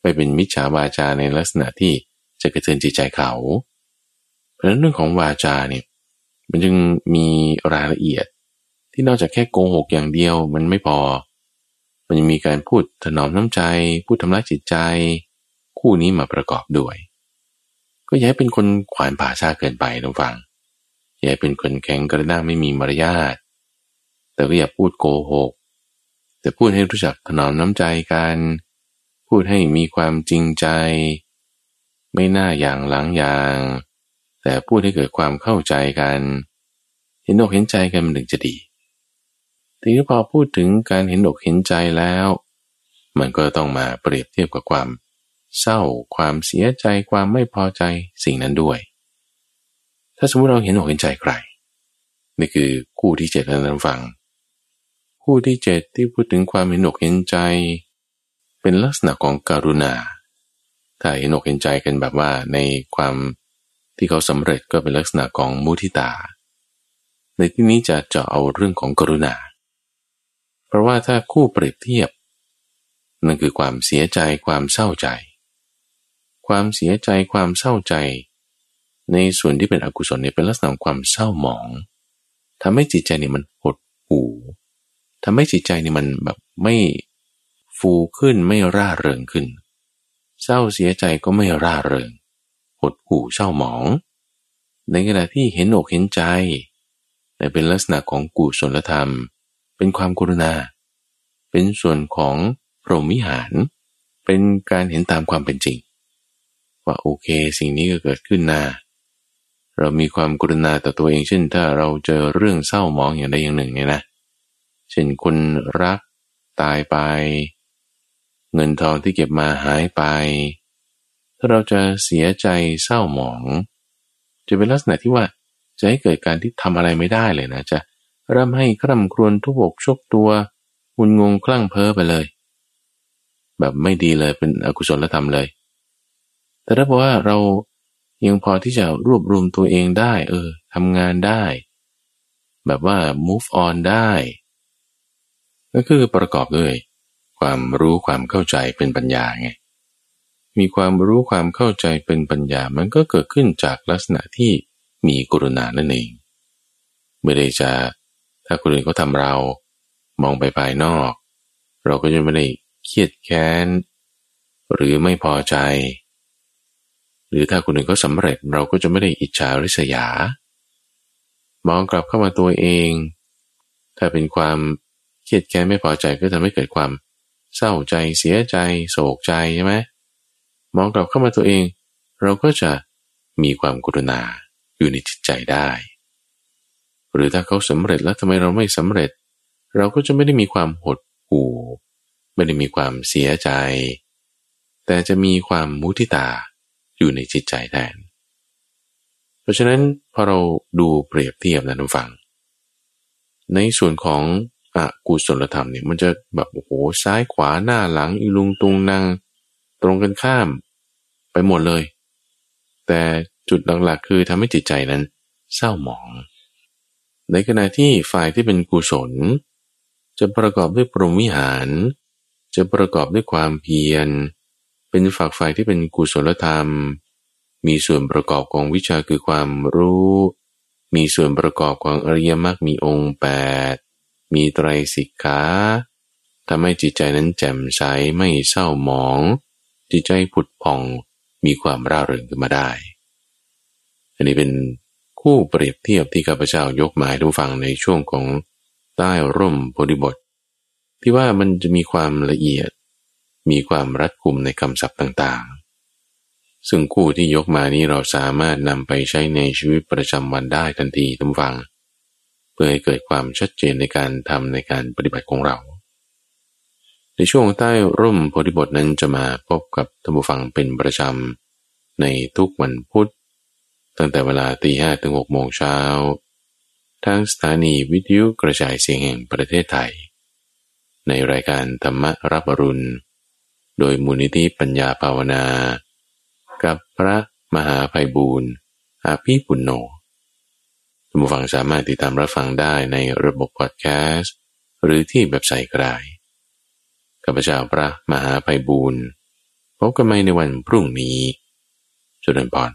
ไม่เป็นมิจฉาวาจาในลักษณะที่จะกระเทือนจิตใจเขา เพราะฉะนั้นเรื่องของวาจาเนี่ยมันจึงมีรายละเอียด ที่นอกจากแค่โกหกอย่างเดียวมันไม่พอ มันยังมีการพูดถนอมน้ำใจ พูดทำร้ายจิตใจ คู่นี้มาประกอบด้วย ก็ย้ายเป็นคนขวานผ่าชาเกินไปทุกฝังอย่าเป็นคนแข็งกระด้างไม่มีมารยาท แต่ก็อย่าพูดโกหก แต่พูดให้รู้จักถนอมน้ำใจกัน พูดให้มีความจริงใจ ไม่น่าอย่างหลังอย่าง แต่พูดให้เกิดความเข้าใจกัน เห็นอกเห็นใจกันมันถึงจะดีทีนี้พอพูดถึงการเห็นอกเห็นใจแล้ว มันก็ต้องมาเปรียบเทียบกับความเศร้าความเสียใจความไม่พอใจสิ่งนั้นด้วย ถ้าสมมติเราเห็นอกเห็นใจใครนี่คือคู่ที่เจ็ดนั้นฟัง คู่ที่เจ็ดที่พูดถึงความเห็นอกเห็นใจ เป็นลักษณะของการุณา ถ้าเห็นอกเห็นใจกันแบบว่าในความที่เขาสำเร็จก็เป็นลักษณะของมุทิตา ในที่นี้จะเจาะเอาเรื่องของกรุณา เพราะว่าถ้าคู่เปรียบเทียบนั่นคือความเสียใจความเศร้าใจ ความเสียใจความเศร้าใจ ในส่วนที่เป็นอกุศลเนี่ยเป็นลักษณะของความเศร้าหมองทำให้จิตใจเนี่ยมันหดหู่ทำให้จิตใจเนี่ยมันแบบไม่ ฟูขึ้นไม่ร่าเริงขึ้น เศร้าเสียใจก็ไม่ร่าเริง หดหู่เศร้าหมอง ในขณะที่เห็นอกเห็นใจแต่เป็นลักษณะของกุศลธรรม เป็นความกรุณา เป็นส่วนของพรหมิหาร เป็นการเห็นตามความเป็นจริง ว่าโอเคสิ่งนี้ก็เกิดขึ้นนา เรามีความกรุณาต่อตัวเองเช่น ถ้าเราเจอเรื่องเศร้าหมองอย่างใดอย่างหนึ่งเนี่ยนะ เช่นคนรักตายไป เงินทองที่เก็บมาหายไป ถ้าเราจะเสียใจเศร้าหมอง จะเป็นลักษณะที่ว่าจะให้เกิดการที่ทำอะไรไม่ได้เลยนะจะเริ่มให้คร่ำครวญทุบอกชกตัวหุนงงคลั่งเพ้อไปเลย แบบไม่ดีเลยเป็นอกุศลธรรมเลย แต่ถ้าบอกว่าเรายังพอที่จะรวบรวมตัวเองได้ เออทำงานได้ แบบว่า move on ได้ ก็คือประกอบด้วย ความรู้ความเข้าใจเป็นปัญญาไง มีความรู้ความเข้าใจเป็นปัญญา มันก็เกิดขึ้นจากลักษณะที่มีกรุณานั่นเอง ไม่ได้จะถ้าคนอื่นเขาทำเรา มองไปภายนอก เราก็จะไม่ได้เครียดแค้น หรือไม่พอใจ หรือถ้าคนอื่นเขาสำเร็จเราก็จะไม่ได้อิจฉาริษยา มองกลับเข้ามาตัวเอง ถ้าเป็นความเครียดแค้นไม่พอใจก็ทำให้เกิดความ เศร้าใจเสียใจ โศกใจใช่ไหมมองกลับเข้ามาตัวเอง เราก็จะมีความกรุณาอยู่ในจิตใจได้ หรือถ้าเขาสำเร็จแล้วทำไมเราไม่สำเร็จ เราก็จะไม่ได้มีความหดหู่ไม่ได้มีความเสียใจ แต่จะมีความมุทิตาอยู่ในจิตใจแทน เพราะฉะนั้นพอเราดูเปรียบเทียบนะทุกฝัง ในส่วนของ อกุศลธรรมเนี่ยมันจะแบบโอ้โหซ้ายขวาหน้าหลังอีลุงตุงนางตรงกันข้าม ไปหมดเลย แต่จุดหลักๆคือทำให้จิตใจนั้นเศร้าหมอง ในขณะที่ฝ่ายที่เป็นกุศล จะประกอบด้วยปรมวิหาร จะประกอบด้วยความเพียร เป็นฝักฝ่ายที่เป็นกุศลธรรม มีส่วนประกอบของวิชาคือความรู้ มีส่วนประกอบของอริยมรรคมีองค์แปด มีไตรสิกขาทำให้จิตใจนั้นแจ่มใสไม่เศร้าหมอง จิตใจผุดผ่องมีความร่าเริงขึ้นมาได้ อันนี้เป็นคู่เปรียบเทียบที่ข้าพเจ้ายกมาให้ทุกฟังในช่วงของใต้ร่มโพธิบท ที่ว่ามันจะมีความละเอียด มีความรัดกุมในคำศัพท์ต่างๆ ซึ่งคู่ที่ยกมานี้เราสามารถนำไปใช้ในชีวิตประจำวันได้ทันทีทุกฟัง พื่อให้เกิดความชัดเจนในการทำในการปฏิบัติของเรา ในช่วงใต้ร่มโพธิบทนั้นจะมาพบกับธรรมฟังเป็นประจำในทุกวันพุธ ตั้งแต่เวลาตีห้ถึงหกโมงเช้าทางสถานีวิทยุกระจายเสียงแห่งประเทศไทย ในรายการธรรมรับรุณ โดยมูลนิธิปัญญาภาวนา กับพระมหาภัยบูรณ์อาภีปุณโญ ท่านผู้ฟังสามารถติดตามรับฟังได้ในระบบพอดแคสต์หรือที่เว็บไซต์ก็ได้ข้าพเจ้าพระมหาภัยบูรณ์พบกันใหม่ในวันพรุ่งนี้จุดนพร